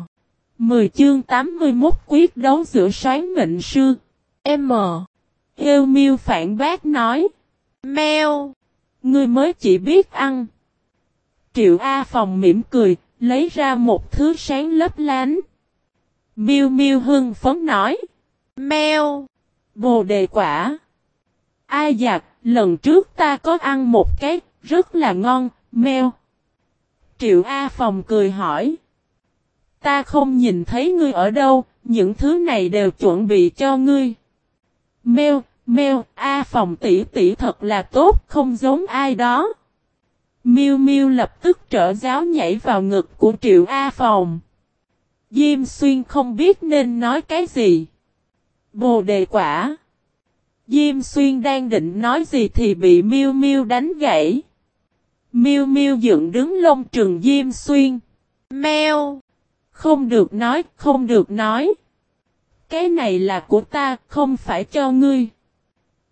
10 chương 81 quyết đấu giữa sáng mệnh sư. M. Yêu miêu phản bác nói. Mèo! Ngươi mới chỉ biết ăn. Triệu A Phòng mỉm cười, lấy ra một thứ sáng lấp lánh. Miêu miêu hưng phấn nói. Mèo! Bồ đề quả! Ai giặc, lần trước ta có ăn một cái, rất là ngon, mèo. Triệu A Phòng cười hỏi. Ta không nhìn thấy ngươi ở đâu, những thứ này đều chuẩn bị cho ngươi. Mèo, mèo, A Phòng tỷ tỷ thật là tốt, không giống ai đó. Miu Miu lập tức trở giáo nhảy vào ngực của Triệu A Phòng. Diêm Xuyên không biết nên nói cái gì. Bồ đề quả. Diêm Xuyên đang định nói gì thì bị Miu Miu đánh gãy. Miu Miu dựng đứng lông trừng Diêm Xuyên. Mèo. Không được nói, không được nói. Cái này là của ta, không phải cho ngươi.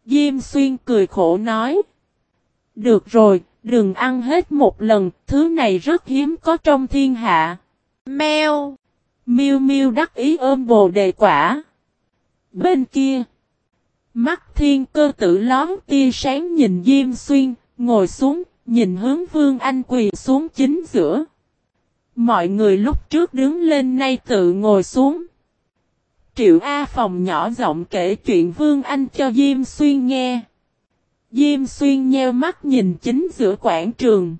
Diêm Xuyên cười khổ nói. Được rồi, đừng ăn hết một lần, thứ này rất hiếm có trong thiên hạ. Mèo. Miu Miu đắc ý ôm bồ đề quả. Bên kia. Mắt thiên cơ tử lón tia sáng nhìn Diêm Xuyên, ngồi xuống, nhìn hướng Vương Anh quỳ xuống chính giữa. Mọi người lúc trước đứng lên nay tự ngồi xuống. Triệu A Phòng nhỏ giọng kể chuyện Vương Anh cho Diêm Xuyên nghe. Diêm Xuyên nheo mắt nhìn chính giữa quảng trường.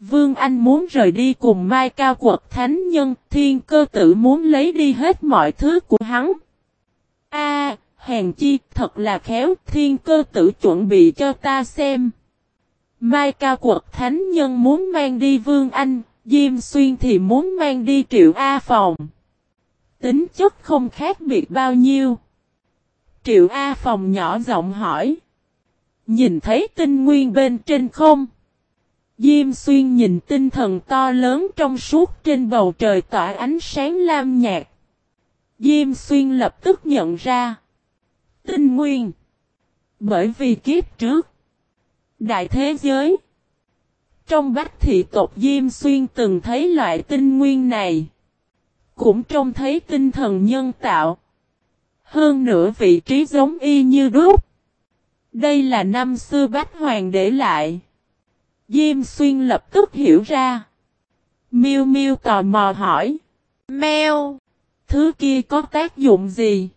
Vương Anh muốn rời đi cùng Mai Cao Quật Thánh Nhân, thiên cơ tử muốn lấy đi hết mọi thứ của hắn. A, hèn chi, thật là khéo, thiên cơ tử chuẩn bị cho ta xem. Mai Cao Quật Thánh Nhân muốn mang đi Vương Anh, Diêm Xuyên thì muốn mang đi Triệu A Phòng. Tính chất không khác biệt bao nhiêu. Triệu A Phòng nhỏ giọng hỏi. Nhìn thấy tinh nguyên bên trên không? Diêm xuyên nhìn tinh thần to lớn trong suốt trên bầu trời tỏa ánh sáng lam nhạt. Diêm xuyên lập tức nhận ra. Tinh nguyên. Bởi vì kiếp trước. Đại thế giới. Trong bách thị tộc Diêm xuyên từng thấy loại tinh nguyên này. Cũng trông thấy tinh thần nhân tạo. Hơn nữa vị trí giống y như đúc. Đây là năm xưa Bách Hoàng để lại. Diêm xuyên lập tức hiểu ra. Miu Miu tò mò hỏi. Mèo, thứ kia có tác dụng gì?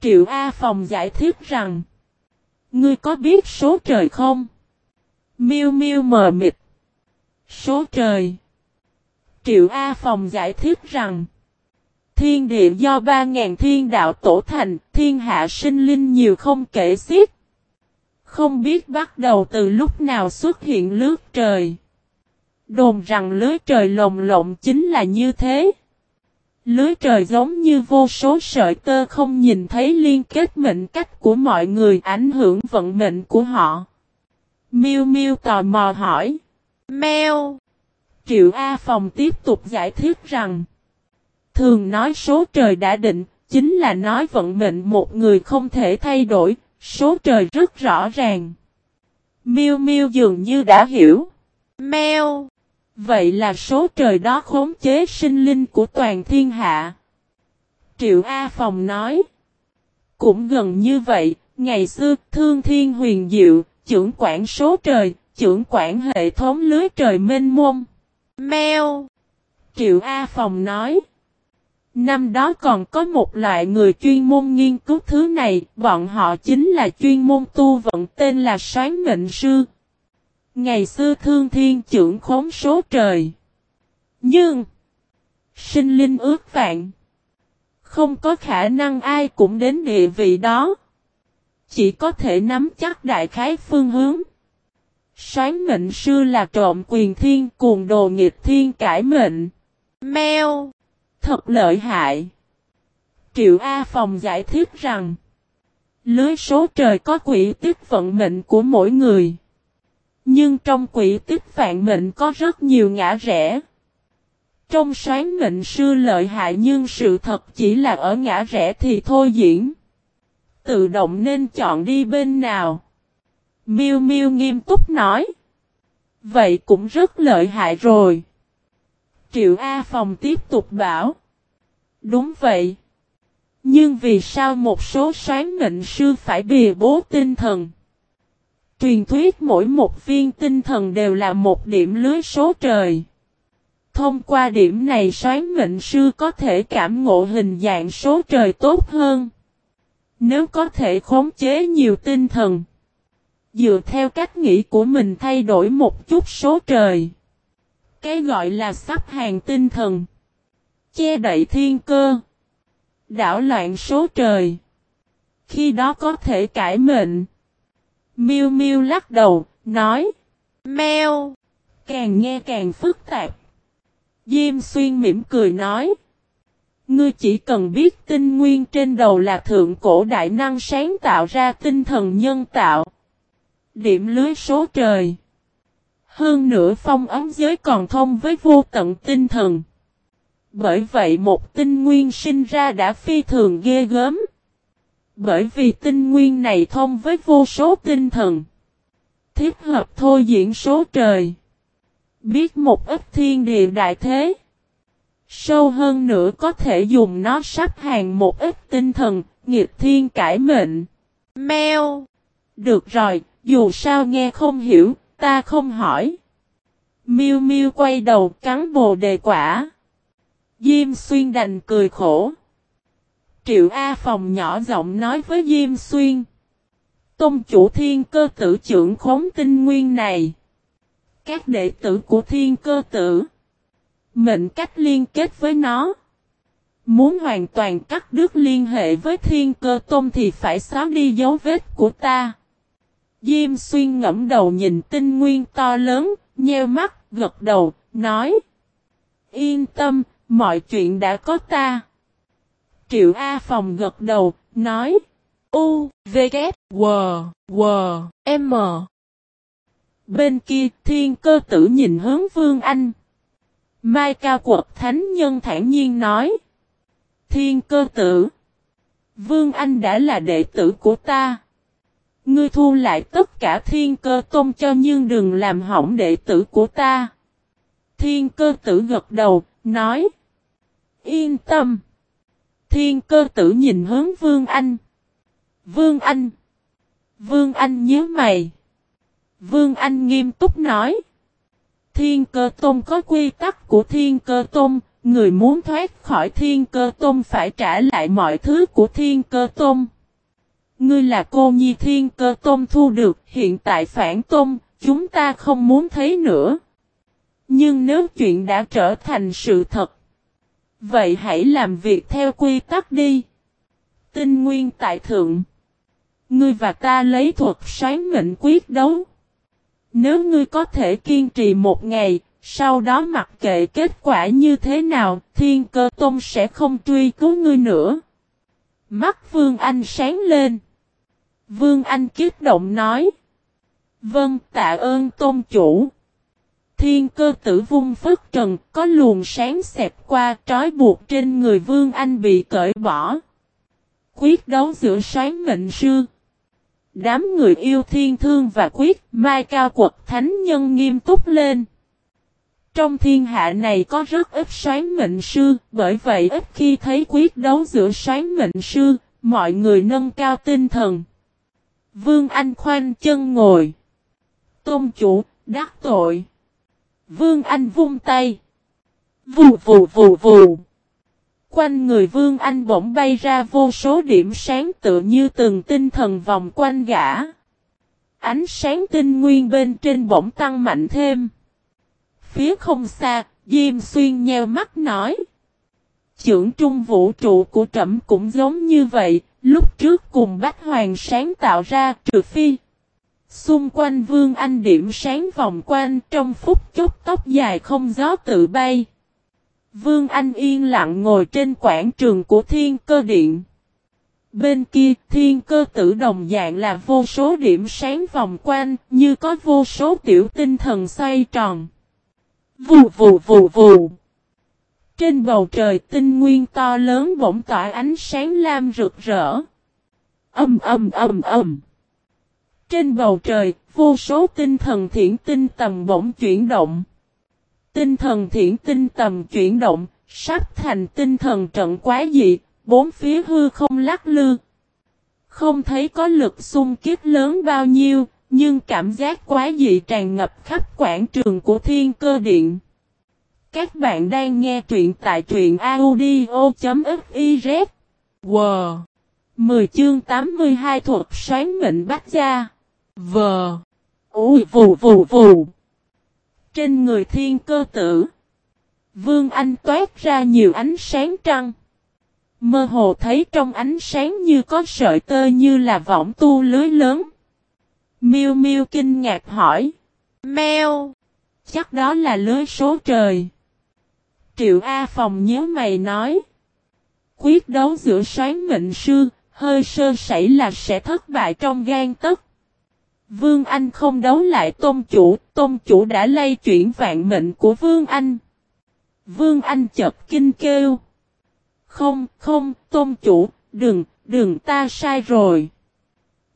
Triệu A Phòng giải thích rằng. Ngươi có biết số trời không? Miu Miu mờ mịt. Số trời. Triệu A Phòng giải thích rằng. Thiên địa do ba ngàn thiên đạo tổ thành, thiên hạ sinh linh nhiều không kể xiết. Không biết bắt đầu từ lúc nào xuất hiện lướt trời. Đồn rằng lưới trời lồng lộng chính là như thế. Lưới trời giống như vô số sợi tơ không nhìn thấy liên kết mệnh cách của mọi người ảnh hưởng vận mệnh của họ. Miu Miu tò mò hỏi. Mèo. Triệu A Phòng tiếp tục giải thích rằng. Thường nói số trời đã định, chính là nói vận mệnh một người không thể thay đổi, Số trời rất rõ ràng. Miu Miu dường như đã hiểu. meo Vậy là số trời đó khống chế sinh linh của toàn thiên hạ. Triệu A Phòng nói. Cũng gần như vậy, ngày xưa thương thiên huyền diệu, trưởng quản số trời, trưởng quản hệ thống lưới trời mênh mông. Mèo. Triệu A Phòng nói. Năm đó còn có một loại người chuyên môn nghiên cứu thứ này, bọn họ chính là chuyên môn tu vận tên là Soán Mệnh Sư. Ngày xưa thương thiên trưởng khống số trời. Nhưng, sinh linh ước vạn. Không có khả năng ai cũng đến địa vị đó. Chỉ có thể nắm chắc đại khái phương hướng. Soán mệnh sư là trộm quyền thiên cuồng đồ nghịch thiên cải mệnh. Mèo thật lợi hại. Triệu A Phòng giải thích rằng, lưới số trời có quỹ tích vận mệnh của mỗi người. Nhưng trong quỹ tích vạn mệnh có rất nhiều ngã rẽ. Trong sáng mệnh sư lợi hại nhưng sự thật chỉ là ở ngã rẽ thì thôi diễn. Tự động nên chọn đi bên nào. Miu Miu nghiêm túc nói. Vậy cũng rất lợi hại rồi. Triệu A Phòng tiếp tục bảo. Đúng vậy. Nhưng vì sao một số sáng mệnh sư phải bìa bố tinh thần? Truyền thuyết mỗi một viên tinh thần đều là một điểm lưới số trời. Thông qua điểm này soán mệnh sư có thể cảm ngộ hình dạng số trời tốt hơn. Nếu có thể khống chế nhiều tinh thần. Dựa theo cách nghĩ của mình thay đổi một chút số trời. Cái gọi là sắp hàng tinh thần. Che đậy thiên cơ. Đảo loạn số trời. Khi đó có thể cải mệnh. Miu Miu lắc đầu, nói. Mèo. Càng nghe càng phức tạp. Diêm xuyên mỉm cười nói. Ngươi chỉ cần biết tinh nguyên trên đầu là thượng cổ đại năng sáng tạo ra tinh thần nhân tạo. Điểm lưới số trời. Hơn nữa phong ấm giới còn thông với vô tận tinh thần. Bởi vậy một tinh nguyên sinh ra đã phi thường ghê gớm. Bởi vì tinh nguyên này thông với vô số tinh thần. Thiết hợp thôi diễn số trời. Biết một ít thiên địa đại thế. Sâu hơn nữa có thể dùng nó sắp hàng một ít tinh thần, nghiệp thiên cải mệnh. Mèo! Được rồi, dù sao nghe không hiểu, ta không hỏi. Miu Miu quay đầu cắn bồ đề quả. Diêm xuyên đành cười khổ. Triệu A Phòng nhỏ giọng nói với Diêm Xuyên. Tôn chủ thiên cơ tử trưởng khống tinh nguyên này. Các đệ tử của thiên cơ tử. Mệnh cách liên kết với nó. Muốn hoàn toàn cắt đứt liên hệ với thiên cơ tôn thì phải xóa đi dấu vết của ta. Diêm xuyên ngẫm đầu nhìn tinh nguyên to lớn, nheo mắt, gật đầu, nói. Yên tâm, mọi chuyện đã có ta. Triệu A Phòng gật đầu, nói. U, V, K, W, W, M. Bên kia, thiên cơ tử nhìn hướng Vương Anh. Mai Cao Quật Thánh Nhân thản nhiên nói. Thiên cơ tử. Vương Anh đã là đệ tử của ta. Ngươi thu lại tất cả thiên cơ tôn cho nhưng đừng làm hỏng đệ tử của ta. Thiên cơ tử gật đầu, nói. Yên tâm. Thiên cơ tử nhìn hướng Vương Anh. Vương Anh. Vương Anh nhớ mày. Vương Anh nghiêm túc nói. Thiên cơ tôn có quy tắc của thiên cơ tôn, người muốn thoát khỏi thiên cơ tôn phải trả lại mọi thứ của thiên cơ tôn. Ngươi là cô nhi thiên cơ tôn thu được, hiện tại phản tôn, chúng ta không muốn thấy nữa. Nhưng nếu chuyện đã trở thành sự thật, vậy hãy làm việc theo quy tắc đi. Tinh nguyên tại thượng. Ngươi và ta lấy thuật sáng mệnh quyết đấu. Nếu ngươi có thể kiên trì một ngày, sau đó mặc kệ kết quả như thế nào, thiên cơ tôn sẽ không truy cứu ngươi nữa. Mắt Vương Anh sáng lên. Vương Anh kiếp động nói. Vâng, tạ ơn tôn chủ. Thiên cơ tử vung phất trần, có luồng sáng xẹp qua, trói buộc trên người Vương Anh bị cởi bỏ. Quyết đấu giữa sáng mệnh sư. Đám người yêu thiên thương và quyết, mai cao quật thánh nhân nghiêm túc lên. Trong thiên hạ này có rất ít sáng mệnh sư, bởi vậy ít khi thấy quyết đấu giữa sáng mệnh sư, mọi người nâng cao tinh thần. Vương Anh khoanh chân ngồi. Tôn chủ, đắc tội. Vương Anh vung tay. Vù vù vù vù. Quanh người Vương Anh bỗng bay ra vô số điểm sáng tự như từng tinh thần vòng quanh gã. Ánh sáng tinh nguyên bên trên bỗng tăng mạnh thêm. Phía không xa, Diêm Xuyên nheo mắt nói. Chưởng trung vũ trụ của trẩm cũng giống như vậy, lúc trước cùng Bách Hoàng sáng tạo ra trừ phi. Xung quanh Vương Anh điểm sáng vòng quanh trong phút chốc tóc dài không gió tự bay. Vương Anh yên lặng ngồi trên quảng trường của thiên cơ điện. Bên kia, thiên cơ tử đồng dạng là vô số điểm sáng vòng quanh như có vô số tiểu tinh thần xoay tròn. Vù vù vù vù. Trên bầu trời tinh nguyên to lớn bỗng tỏa ánh sáng lam rực rỡ. Âm âm âm âm. Trên bầu trời, vô số tinh thần thiển tinh tầm bỗng chuyển động. Tinh thần thiển tinh tầm chuyển động, sắp thành tinh thần trận quá dị, bốn phía hư không lắc lư. Không thấy có lực xung kích lớn bao nhiêu, nhưng cảm giác quá dị tràn ngập khắp quảng trường của thiên cơ điện. Các bạn đang nghe truyện tại truyện audio.fiz. Wow! 10 chương 82 thuộc sáng mệnh bách gia. Vờ! Ui vù vù vù! Trên người thiên cơ tử. Vương Anh toát ra nhiều ánh sáng trăng. Mơ hồ thấy trong ánh sáng như có sợi tơ như là võng tu lưới lớn. Miêu Miêu kinh ngạc hỏi. Mèo! Chắc đó là lưới số trời. Triệu A Phòng nhớ mày nói. Quyết đấu giữa xoán mệnh sư, hơi sơ sẩy là sẽ thất bại trong gan tất. Vương Anh không đấu lại tôn chủ, tôn chủ đã lay chuyển vạn mệnh của Vương Anh. Vương Anh chợt kinh kêu. Không, không, tôn chủ, đừng, đừng ta sai rồi.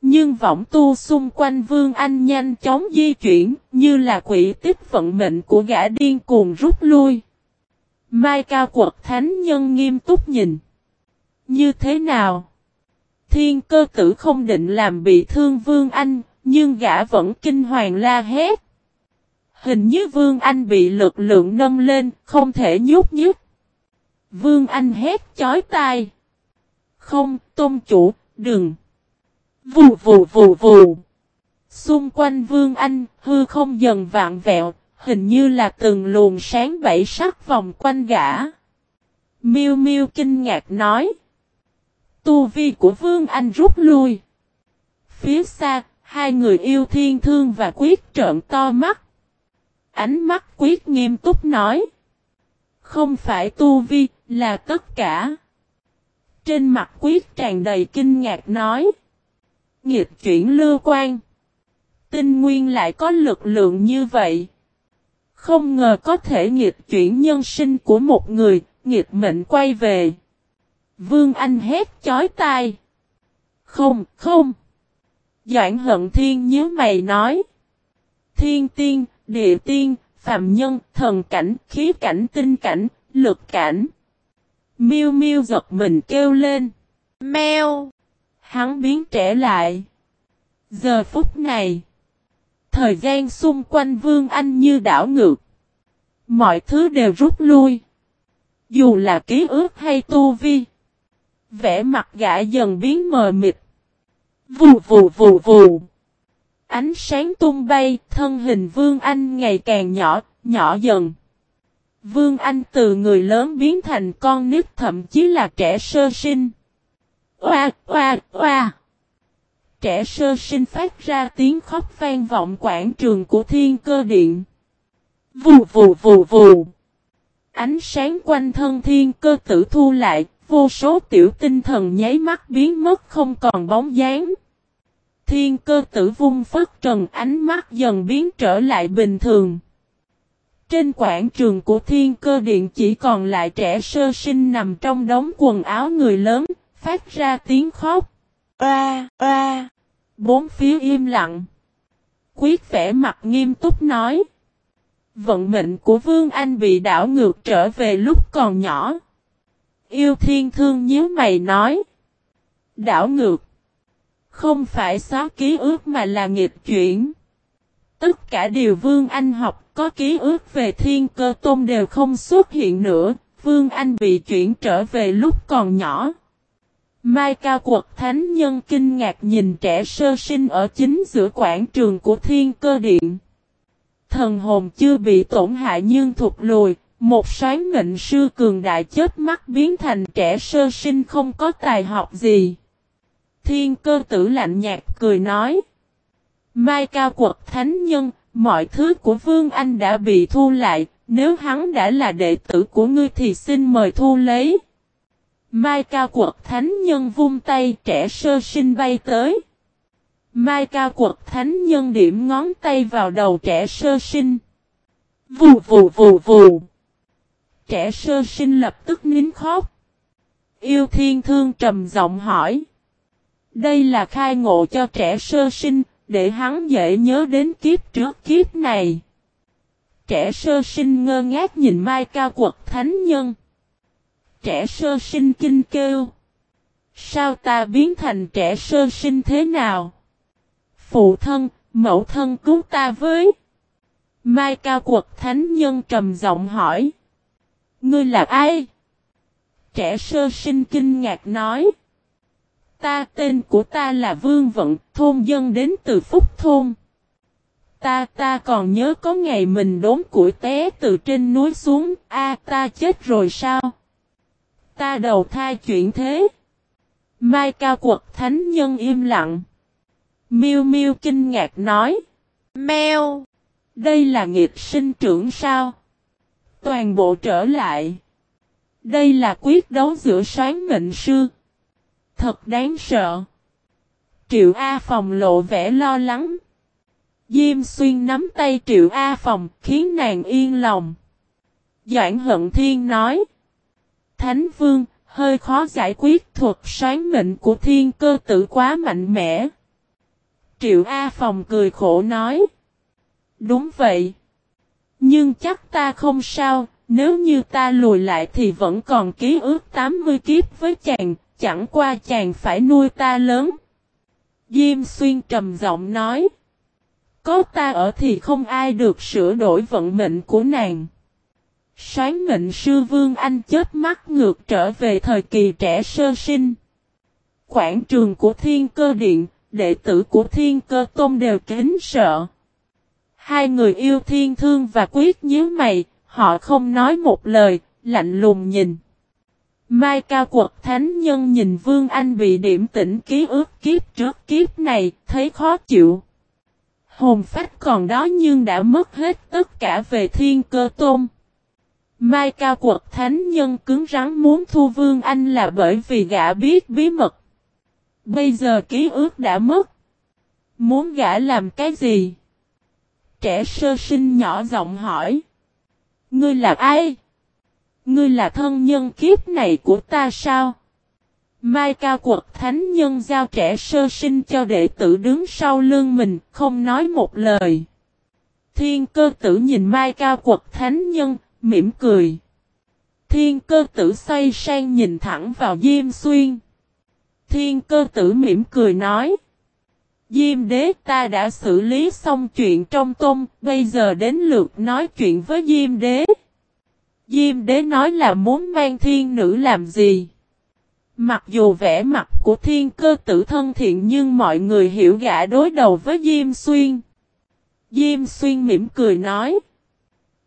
Nhưng vọng tu xung quanh Vương Anh nhanh chóng di chuyển, như là quỷ tích vận mệnh của gã điên cuồng rút lui. Mai Cao Quật Thánh Nhân nghiêm túc nhìn. Như thế nào? Thiên cơ tử không định làm bị thương Vương Anh, nhưng gã vẫn kinh hoàng la hét. Hình như Vương Anh bị lực lượng nâng lên, không thể nhúc nhích. Vương Anh hét chói tai. Không, tôn chủ, đừng. Vù vù vù vù. Xung quanh Vương Anh, hư không dần vạn vẹo, hình như là từng luồng sáng bảy sắc vòng quanh gã. Miêu Miêu kinh ngạc nói. Tu vi của Vương Anh rút lui. Phía xa, hai người yêu thiên thương và quyết trợn to mắt. Ánh mắt quyết nghiêm túc nói. Không phải tu vi, là tất cả. Trên mặt quyết tràn đầy kinh ngạc nói. Nghịch chuyển lưu quan. Tinh nguyên lại có lực lượng như vậy. Không ngờ có thể nghịch chuyển nhân sinh của một người, nghịch mệnh quay về. Vương Anh hét chói tai. Không, không. Doãn hận thiên nhớ mày nói. Thiên tiên, địa tiên, phạm nhân, thần cảnh, khí cảnh, tinh cảnh, lực cảnh. Miêu miêu giật mình kêu lên. Mèo. Hắn biến trẻ lại. Giờ phút này. Thời gian xung quanh Vương Anh như đảo ngược. Mọi thứ đều rút lui. Dù là ký ức hay tu vi. Vẽ mặt gã dần biến mờ mịt. Vù vù vù vù. Ánh sáng tung bay, thân hình Vương Anh ngày càng nhỏ, nhỏ dần. Vương Anh từ người lớn biến thành con nít thậm chí là trẻ sơ sinh. Oa, oa, oa. Trẻ sơ sinh phát ra tiếng khóc vang vọng quảng trường của thiên cơ điện. Vù vù vù vù. Ánh sáng quanh thân thiên cơ tử thu lại, vô số tiểu tinh thần nháy mắt biến mất không còn bóng dáng. Thiên cơ tử vung phất trần ánh mắt dần biến trở lại bình thường. Trên quảng trường của thiên cơ điện chỉ còn lại trẻ sơ sinh nằm trong đống quần áo người lớn, phát ra tiếng khóc. Oa, oa. Bốn phía im lặng. Quyết vẻ mặt nghiêm túc nói. Vận mệnh của Vương Anh bị đảo ngược trở về lúc còn nhỏ. Yêu thiên thương nhíu mày nói. Đảo ngược. Không phải xóa ký ức mà là nghịch chuyển. Tất cả điều Vương Anh học có ký ức về thiên cơ tôn đều không xuất hiện nữa. Vương Anh bị chuyển trở về lúc còn nhỏ. Mai Cao Quật Thánh Nhân kinh ngạc nhìn trẻ sơ sinh ở chính giữa quảng trường của Thiên Cơ Điện. Thần hồn chưa bị tổn hại nhưng thụt lùi, một sáng mệnh sư cường đại chết mắt biến thành trẻ sơ sinh không có tài học gì. Thiên cơ tử lạnh nhạt cười nói. Mai Cao Quật Thánh Nhân, mọi thứ của Vương Anh đã bị thu lại, nếu hắn đã là đệ tử của ngươi thì xin mời thu lấy. Mai cao quật thánh nhân vung tay trẻ sơ sinh bay tới. Mai cao quật thánh nhân điểm ngón tay vào đầu trẻ sơ sinh. Vù vù vù vù. Trẻ sơ sinh lập tức nín khóc. Yêu thiên thương trầm giọng hỏi. Đây là khai ngộ cho trẻ sơ sinh, để hắn dễ nhớ đến kiếp trước kiếp này. Trẻ sơ sinh ngơ ngác nhìn Mai Cao Quật Thánh Nhân trẻ sơ sinh kinh kêu. Sao ta biến thành trẻ sơ sinh thế nào? Phụ thân, mẫu thân cứu ta với. Mai cao quật thánh nhân trầm giọng hỏi. Ngươi là ai? Trẻ sơ sinh kinh ngạc nói. Ta tên của ta là Vương Vận, thôn dân đến từ Phúc Thôn. Ta ta còn nhớ có ngày mình đốn củi té từ trên núi xuống, a ta chết rồi sao? Ta đầu thai chuyện thế. Mai cao quật thánh nhân im lặng. Miêu miêu kinh ngạc nói. Mèo! Đây là nghiệp sinh trưởng sao? Toàn bộ trở lại. Đây là quyết đấu giữa sáng mệnh sư. Thật đáng sợ. Triệu A Phòng lộ vẻ lo lắng. Diêm xuyên nắm tay Triệu A Phòng khiến nàng yên lòng. Doãn hận thiên nói. Thánh vương, hơi khó giải quyết thuật sáng mệnh của thiên cơ tử quá mạnh mẽ. Triệu A Phòng cười khổ nói. Đúng vậy. Nhưng chắc ta không sao, nếu như ta lùi lại thì vẫn còn ký ước 80 kiếp với chàng, chẳng qua chàng phải nuôi ta lớn. Diêm xuyên trầm giọng nói. Có ta ở thì không ai được sửa đổi vận mệnh của nàng. Sáng mệnh sư vương anh chết mắt ngược trở về thời kỳ trẻ sơ sinh. Quảng trường của thiên cơ điện, đệ tử của thiên cơ tôn đều kính sợ. Hai người yêu thiên thương và quyết nhíu mày, họ không nói một lời, lạnh lùng nhìn. Mai cao quật thánh nhân nhìn Vương Anh bị điểm tỉnh ký ức kiếp trước kiếp này, thấy khó chịu. Hồn phách còn đó nhưng đã mất hết tất cả về thiên cơ tôn. Mai cao quật thánh nhân cứng rắn muốn thu Vương Anh là bởi vì gã biết bí mật. Bây giờ ký ức đã mất. Muốn gã làm cái gì? Trẻ sơ sinh nhỏ giọng hỏi. Ngươi là ai? Ngươi là thân nhân kiếp này của ta sao? Mai cao quật thánh nhân giao trẻ sơ sinh cho đệ tử đứng sau lưng mình, không nói một lời. Thiên cơ tử nhìn Mai cao quật thánh nhân, mỉm cười. Thiên cơ tử xoay sang nhìn thẳng vào Diêm Xuyên. Thiên cơ tử mỉm cười nói. Diêm đế ta đã xử lý xong chuyện trong tôn, bây giờ đến lượt nói chuyện với Diêm đế. Diêm đế nói là muốn mang thiên nữ làm gì? Mặc dù vẻ mặt của thiên cơ tử thân thiện nhưng mọi người hiểu gã đối đầu với Diêm Xuyên. Diêm Xuyên mỉm cười nói.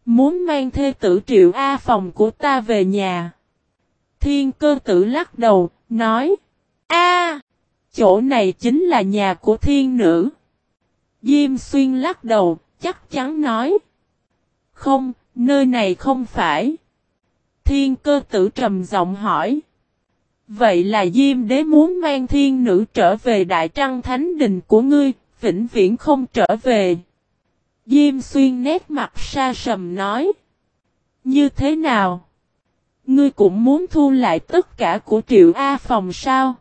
Muốn mang thê tử triệu A phòng của ta về nhà. Thiên cơ tử lắc đầu, nói. A, chỗ này chính là nhà của thiên nữ. Diêm Xuyên lắc đầu, chắc chắn nói. Không, Nơi này không phải. Thiên cơ tử trầm giọng hỏi. Vậy là Diêm đế muốn mang thiên nữ trở về Đại Trăng Thánh Đình của ngươi, vĩnh viễn không trở về. Diêm xuyên nét mặt xa sầm nói. Như thế nào? Ngươi cũng muốn thu lại tất cả của triệu A phòng sao?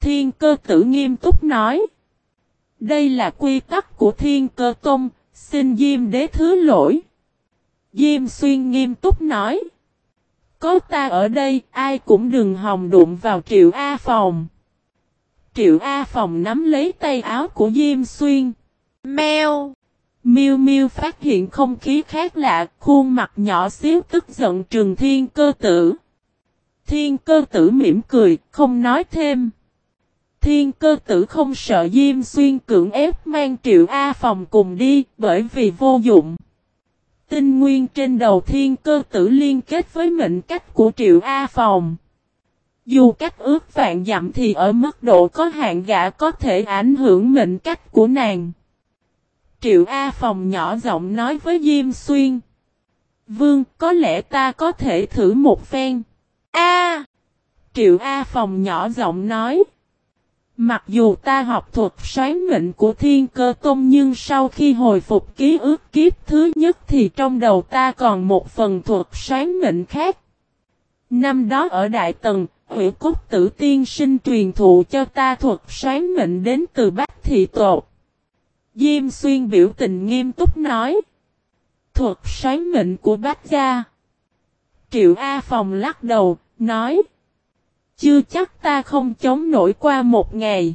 Thiên cơ tử nghiêm túc nói. Đây là quy tắc của thiên cơ tông, xin Diêm đế thứ lỗi. Diêm xuyên nghiêm túc nói. Có ta ở đây, ai cũng đừng hòng đụng vào triệu A phòng. Triệu A phòng nắm lấy tay áo của Diêm xuyên. Mèo! Miu miu phát hiện không khí khác lạ, khuôn mặt nhỏ xíu tức giận trừng thiên cơ tử. Thiên cơ tử mỉm cười, không nói thêm. Thiên cơ tử không sợ Diêm Xuyên cưỡng ép mang triệu A phòng cùng đi, bởi vì vô dụng. Tinh nguyên trên đầu thiên cơ tử liên kết với mệnh cách của triệu A phòng. Dù cách ước vạn dặm thì ở mức độ có hạn gã có thể ảnh hưởng mệnh cách của nàng. Triệu A phòng nhỏ giọng nói với Diêm Xuyên. Vương, có lẽ ta có thể thử một phen. A! Triệu A phòng nhỏ giọng nói. Mặc dù ta học thuật xoán mệnh của thiên cơ công nhưng sau khi hồi phục ký ức kiếp thứ nhất thì trong đầu ta còn một phần thuật xoán mệnh khác. Năm đó ở Đại Tần, Hữu Cúc Tử Tiên sinh truyền thụ cho ta thuật xoán mệnh đến từ Bắc Thị Tột. Diêm Xuyên biểu tình nghiêm túc nói. Thuật xoán mệnh của bác Gia. Triệu A Phòng lắc đầu, nói. Chưa chắc ta không chống nổi qua một ngày.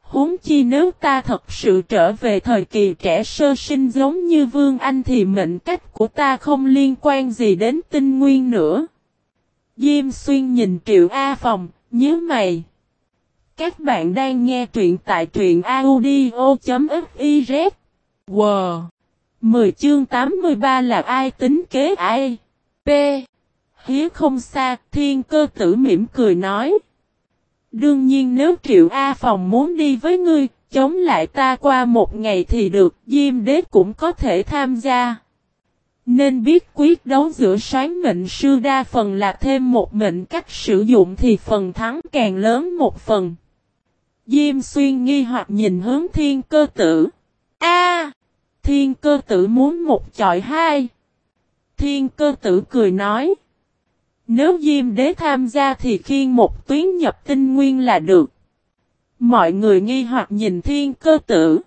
Huống chi nếu ta thật sự trở về thời kỳ trẻ sơ sinh giống như Vương Anh thì mệnh cách của ta không liên quan gì đến tinh nguyên nữa. Diêm xuyên nhìn Triệu A Phòng, nhớ mày. Các bạn đang nghe truyện tại truyện audio.fiz. Wow! 10 chương 83 là ai tính kế ai? P. Hía không xa, thiên cơ tử mỉm cười nói. Đương nhiên nếu Triệu A Phòng muốn đi với ngươi, chống lại ta qua một ngày thì được, Diêm Đế cũng có thể tham gia. Nên biết quyết đấu giữa sáng mệnh sư đa phần là thêm một mệnh cách sử dụng thì phần thắng càng lớn một phần. Diêm xuyên nghi hoặc nhìn hướng thiên cơ tử. A, Thiên cơ tử muốn một chọi hai. Thiên cơ tử cười nói. Nếu Diêm Đế tham gia thì khiên một tuyến nhập tinh nguyên là được. Mọi người nghi hoặc nhìn thiên cơ tử.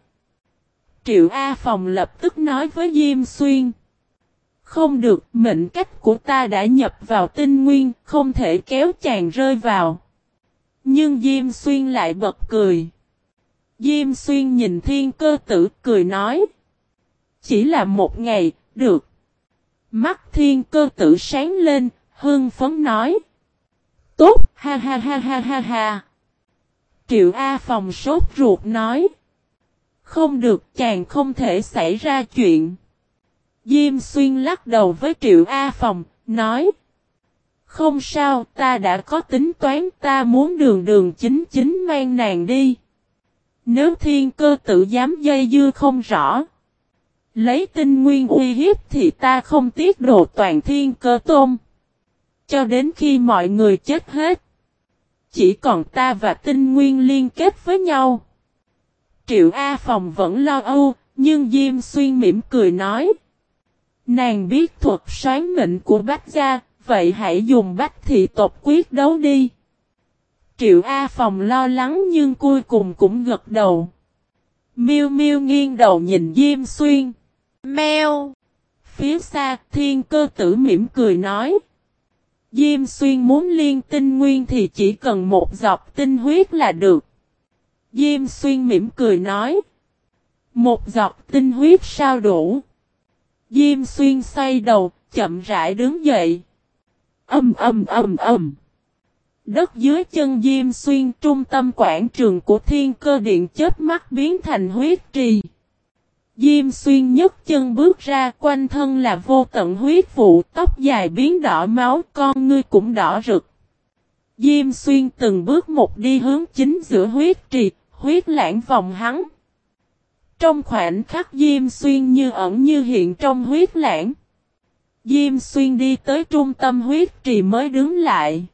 Triệu A Phòng lập tức nói với Diêm Xuyên. Không được, mệnh cách của ta đã nhập vào tinh nguyên, không thể kéo chàng rơi vào. Nhưng Diêm Xuyên lại bật cười. Diêm Xuyên nhìn thiên cơ tử cười nói. Chỉ là một ngày, được. Mắt thiên cơ tử sáng lên, hương phấn nói. Tốt, ha ha ha ha ha ha. Triệu A phòng sốt ruột nói. Không được, chàng không thể xảy ra chuyện. Diêm xuyên lắc đầu với Triệu A phòng, nói. Không sao, ta đã có tính toán, ta muốn đường đường chính chính mang nàng đi. Nếu thiên cơ tự dám dây dưa không rõ. Lấy tinh nguyên uy hiếp thì ta không tiếc đồ toàn thiên cơ tôm. Cho đến khi mọi người chết hết. Chỉ còn ta và tinh nguyên liên kết với nhau. Triệu A Phòng vẫn lo âu, nhưng Diêm Xuyên mỉm cười nói. Nàng biết thuật xoán mệnh của Bách Gia, vậy hãy dùng Bách Thị tộc quyết đấu đi. Triệu A Phòng lo lắng nhưng cuối cùng cũng gật đầu. Miêu Miêu nghiêng đầu nhìn Diêm Xuyên. Mèo! Phía xa, thiên cơ tử mỉm cười nói. Diêm xuyên muốn liên tinh nguyên thì chỉ cần một giọt tinh huyết là được. Diêm xuyên mỉm cười nói. Một giọt tinh huyết sao đủ? Diêm xuyên xoay đầu, chậm rãi đứng dậy. Âm âm âm âm. Đất dưới chân Diêm xuyên trung tâm quảng trường của thiên cơ điện chết mắt biến thành huyết trì. Diêm xuyên nhấc chân bước ra quanh thân là vô tận huyết vụ tóc dài biến đỏ máu con ngươi cũng đỏ rực. Diêm xuyên từng bước một đi hướng chính giữa huyết trì, huyết lãng vòng hắn. Trong khoảnh khắc Diêm xuyên như ẩn như hiện trong huyết lãng. Diêm xuyên đi tới trung tâm huyết trì mới đứng lại.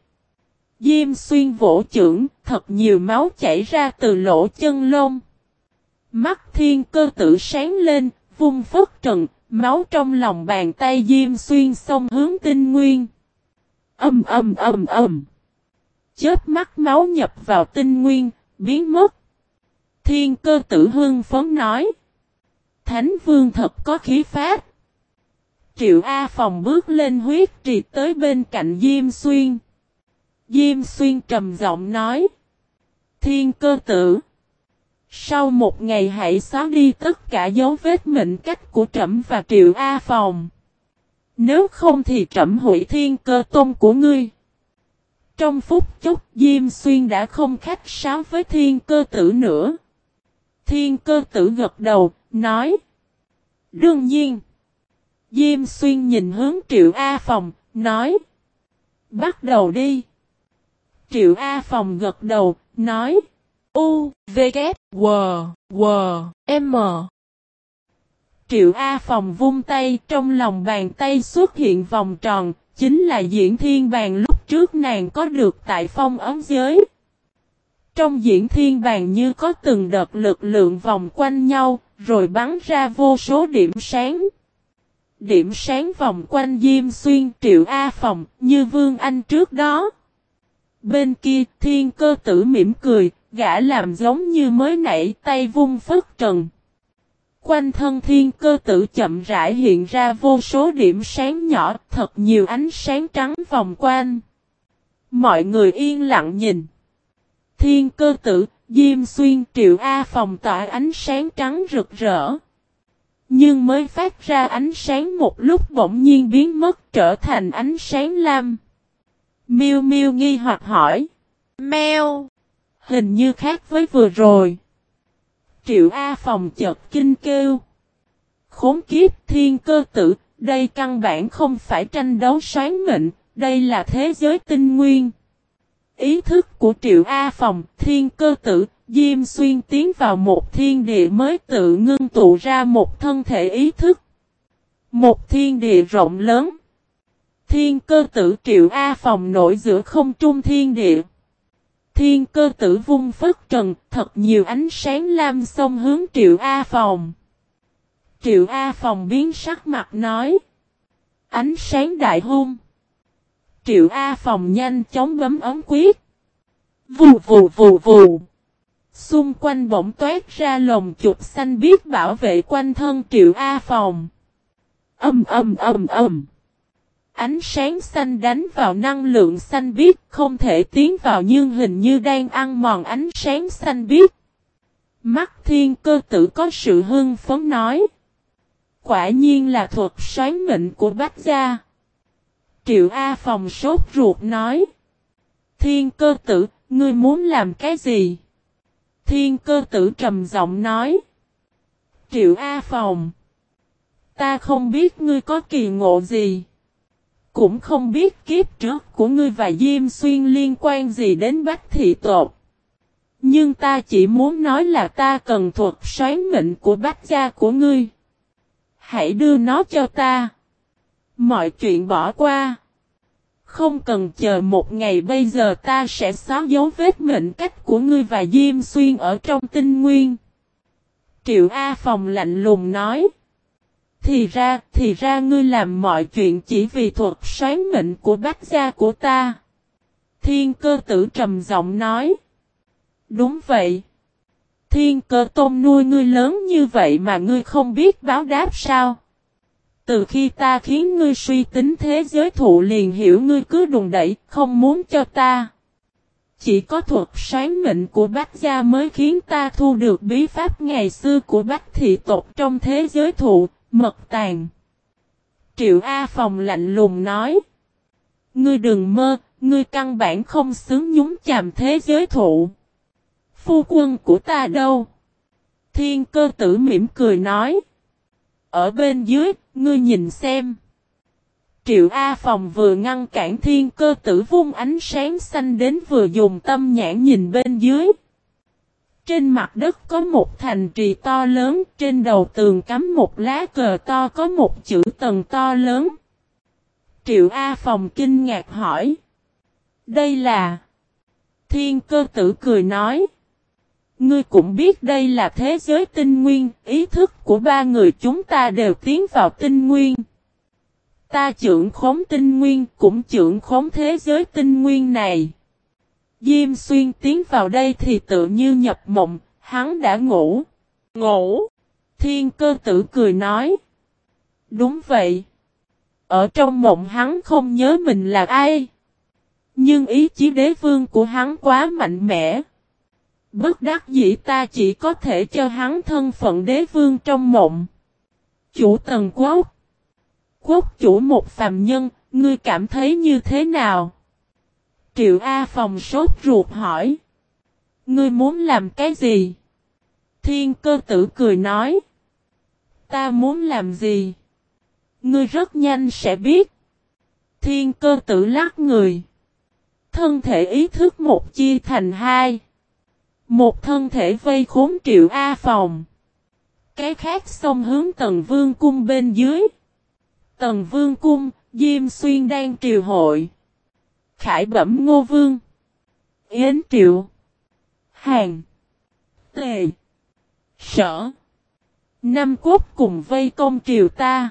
Diêm xuyên vỗ trưởng, thật nhiều máu chảy ra từ lỗ chân lông. Mắt thiên cơ tử sáng lên, vung phất trần, máu trong lòng bàn tay Diêm Xuyên xông hướng tinh nguyên. Âm âm âm âm. Chết mắt máu nhập vào tinh nguyên, biến mất. Thiên cơ tử hưng phấn nói. Thánh vương thật có khí phát. Triệu A phòng bước lên huyết trì tới bên cạnh Diêm Xuyên. Diêm Xuyên trầm giọng nói. Thiên cơ tử. Sau một ngày hãy xóa đi tất cả dấu vết mệnh cách của trẫm và triệu A phòng. Nếu không thì trẫm hủy thiên cơ tôn của ngươi. Trong phút chốc Diêm Xuyên đã không khách sáo với thiên cơ tử nữa. Thiên cơ tử gật đầu, nói. Đương nhiên. Diêm Xuyên nhìn hướng Triệu A Phòng, nói. Bắt đầu đi. Triệu A Phòng gật đầu, nói. U, V, K, W, W, M. Triệu A Phòng vung tay trong lòng bàn tay xuất hiện vòng tròn, chính là diễn thiên bàn lúc trước nàng có được tại phong ấm giới. Trong diễn thiên bàn như có từng đợt lực lượng vòng quanh nhau, rồi bắn ra vô số điểm sáng. Điểm sáng vòng quanh Diêm Xuyên Triệu A Phòng như Vương Anh trước đó. Bên kia thiên cơ tử mỉm cười, Gã làm giống như mới nãy tay vung phất trần. Quanh thân thiên cơ tử chậm rãi hiện ra vô số điểm sáng nhỏ, thật nhiều ánh sáng trắng vòng quanh. Mọi người yên lặng nhìn. Thiên cơ tử, Diêm Xuyên Triệu A phòng tỏa ánh sáng trắng rực rỡ. Nhưng mới phát ra ánh sáng một lúc bỗng nhiên biến mất trở thành ánh sáng lam. Miêu Miêu nghi hoặc hỏi. Mèo. Hình như khác với vừa rồi. Triệu A phòng chợt kinh kêu. Khốn kiếp thiên cơ tử, đây căn bản không phải tranh đấu sáng mệnh, đây là thế giới tinh nguyên. Ý thức của Triệu A Phòng, thiên cơ tử, Diêm Xuyên tiến vào một thiên địa mới tự ngưng tụ ra một thân thể ý thức. Một thiên địa rộng lớn. Thiên cơ tử Triệu A Phòng nổi giữa không trung thiên địa. Thiên cơ tử vung phất trần, thật nhiều ánh sáng lam sông hướng Triệu A Phòng. Triệu A Phòng biến sắc mặt nói. Ánh sáng đại hung. Triệu A Phòng nhanh chóng bấm ấm quyết. Vù vù vù vù. Xung quanh bỗng toát ra lồng chuột xanh biết bảo vệ quanh thân Triệu A Phòng. Âm âm âm âm. Ánh sáng xanh đánh vào năng lượng xanh biếc không thể tiến vào nhưng hình như đang ăn mòn ánh sáng xanh biếc. Mắt thiên cơ tử có sự hưng phấn nói. Quả nhiên là thuật xoán mệnh của Bách Gia. Triệu A phòng sốt ruột nói. Thiên cơ tử, ngươi muốn làm cái gì? Thiên cơ tử trầm giọng nói. Triệu A phòng. Ta không biết ngươi có kỳ ngộ gì. Cũng không biết kiếp trước của ngươi và Diêm Xuyên liên quan gì đến Bách Thị Tột. Nhưng ta chỉ muốn nói là ta cần thuật xoán mệnh của bách gia của ngươi. Hãy đưa nó cho ta. Mọi chuyện bỏ qua. Không cần chờ một ngày bây giờ ta sẽ xóa dấu vết mệnh cách của ngươi và Diêm Xuyên ở trong tinh nguyên. Triệu A Phòng lạnh lùng nói. Thì ra, thì ra ngươi làm mọi chuyện chỉ vì thuật xoán mệnh của bách gia của ta. Thiên cơ tử trầm giọng nói. Đúng vậy. Thiên cơ tôm nuôi ngươi lớn như vậy mà ngươi không biết báo đáp sao? Từ khi ta khiến ngươi suy tính thế giới thụ liền hiểu ngươi cứ đùng đẩy, không muốn cho ta. Chỉ có thuật sáng mệnh của Bách gia mới khiến ta thu được bí pháp ngày xưa của Bách thị tộc trong thế giới thụ, mật tàn. Triệu A Phòng lạnh lùng nói. Ngươi đừng mơ, ngươi căn bản không xứng nhúng chàm thế giới thụ. Phu quân của ta đâu? Thiên cơ tử mỉm cười nói. Ở bên dưới, ngươi nhìn xem. Triệu A Phòng vừa ngăn cản thiên cơ tử vung ánh sáng xanh đến vừa dùng tâm nhãn nhìn bên dưới. Trên mặt đất có một thành trì to lớn, trên đầu tường cắm một lá cờ to có một chữ tầng to lớn. Triệu A Phòng kinh ngạc hỏi. Đây là... Thiên cơ tử cười nói. Ngươi cũng biết đây là thế giới tinh nguyên, ý thức của ba người chúng ta đều tiến vào tinh nguyên. Ta trưởng khống tinh nguyên cũng trưởng khống thế giới tinh nguyên này. Diêm xuyên tiến vào đây thì tự như nhập mộng, hắn đã ngủ. Ngủ! Thiên cơ tử cười nói. Đúng vậy. Ở trong mộng hắn không nhớ mình là ai. Nhưng ý chí đế vương của hắn quá mạnh mẽ. Bất đắc dĩ ta chỉ có thể cho hắn thân phận đế vương trong mộng. Chủ tần quốc. Quốc chủ một phàm nhân, ngươi cảm thấy như thế nào? Triệu A phòng sốt ruột hỏi. Ngươi muốn làm cái gì? Thiên cơ tử cười nói. Ta muốn làm gì? Ngươi rất nhanh sẽ biết. Thiên cơ tử lắc người. Thân thể ý thức một chia thành hai. Một thân thể vây khốn triệu A phòng. Cái khác xông hướng tầng vương cung bên dưới. Tầng vương cung, Diêm Xuyên đang triều hội. Khải bẩm ngô vương. Yến triệu. Hàng. Tề. Sở. Năm quốc cùng vây công triều ta.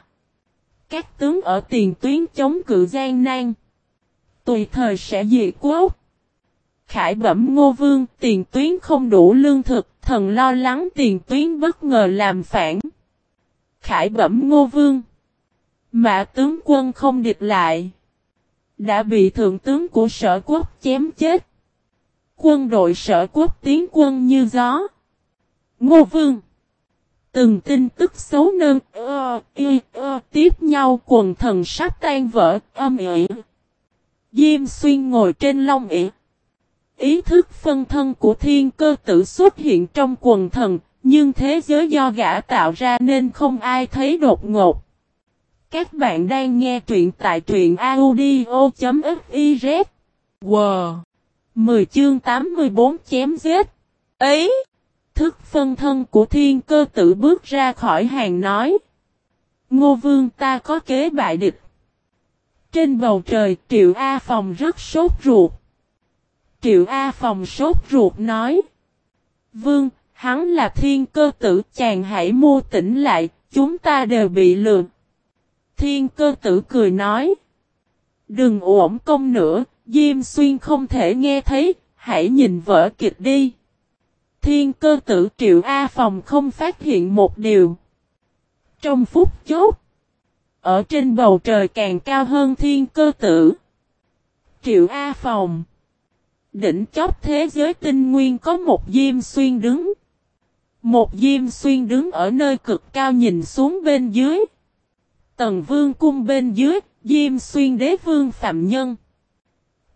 Các tướng ở tiền tuyến chống cự gian nan. Tùy thời sẽ diệt quốc. Khải bẩm ngô vương, tiền tuyến không đủ lương thực, thần lo lắng tiền tuyến bất ngờ làm phản. Khải bẩm ngô vương. Mã tướng quân không địch lại. Đã bị thượng tướng của sở quốc chém chết. Quân đội sở quốc tiến quân như gió. Ngô Vương Từng tin tức xấu nơn ơ, y, ơ, tiếp nhau quần thần sắp tan vỡ, âm ỉ. Diêm xuyên ngồi trên long ỉ. Ý thức phân thân của thiên cơ tử xuất hiện trong quần thần, nhưng thế giới do gã tạo ra nên không ai thấy đột ngột. Các bạn đang nghe truyện tại truyện audio.fiz. Wow! 10 chương 84 chém giết. Ấy! Thức phân thân của thiên cơ tử bước ra khỏi hàng nói. Ngô vương ta có kế bại địch. Trên bầu trời Triệu A Phòng rất sốt ruột. Triệu A Phòng sốt ruột nói. Vương, hắn là thiên cơ tử chàng hãy mua tỉnh lại, chúng ta đều bị lừa. Thiên cơ tử cười nói. Đừng ổn công nữa, Diêm Xuyên không thể nghe thấy, hãy nhìn vở kịch đi. Thiên cơ tử Triệu A Phòng không phát hiện một điều. Trong phút chốt, ở trên bầu trời càng cao hơn thiên cơ tử. Triệu A Phòng Đỉnh chóp thế giới tinh nguyên có một diêm xuyên đứng. Một diêm xuyên đứng ở nơi cực cao nhìn xuống bên dưới. Tần vương cung bên dưới, diêm xuyên đế vương phạm nhân.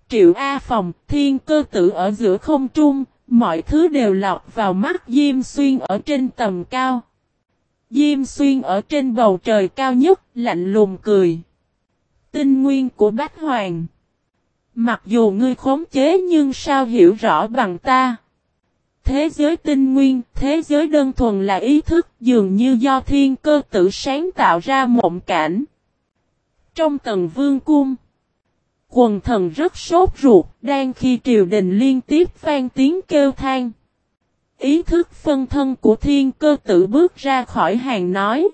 Triệu A Phòng, thiên cơ tử ở giữa không trung, mọi thứ đều lọt vào mắt Diêm Xuyên ở trên tầm cao. Diêm Xuyên ở trên bầu trời cao nhất, lạnh lùng cười. Tinh nguyên của Bách Hoàng. Mặc dù ngươi khống chế nhưng sao hiểu rõ bằng ta. Thế giới tinh nguyên, thế giới đơn thuần là ý thức dường như do thiên cơ tự sáng tạo ra mộng cảnh. Trong tầng vương cung, quần thần rất sốt ruột, đang khi triều đình liên tiếp vang tiếng kêu than. Ý thức phân thân của thiên cơ tự bước ra khỏi hàng nói.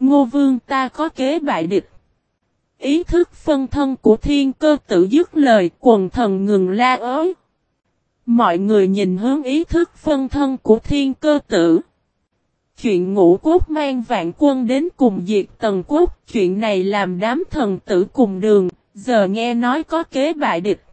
Ngô vương ta có kế bại địch. Ý thức phân thân của thiên cơ tự dứt lời quần thần ngừng la ới. Mọi người nhìn hướng ý thức phân thân của thiên cơ tử. Chuyện ngũ quốc mang vạn quân đến cùng diệt tần quốc, chuyện này làm đám thần tử cùng đường, giờ nghe nói có kế bại địch.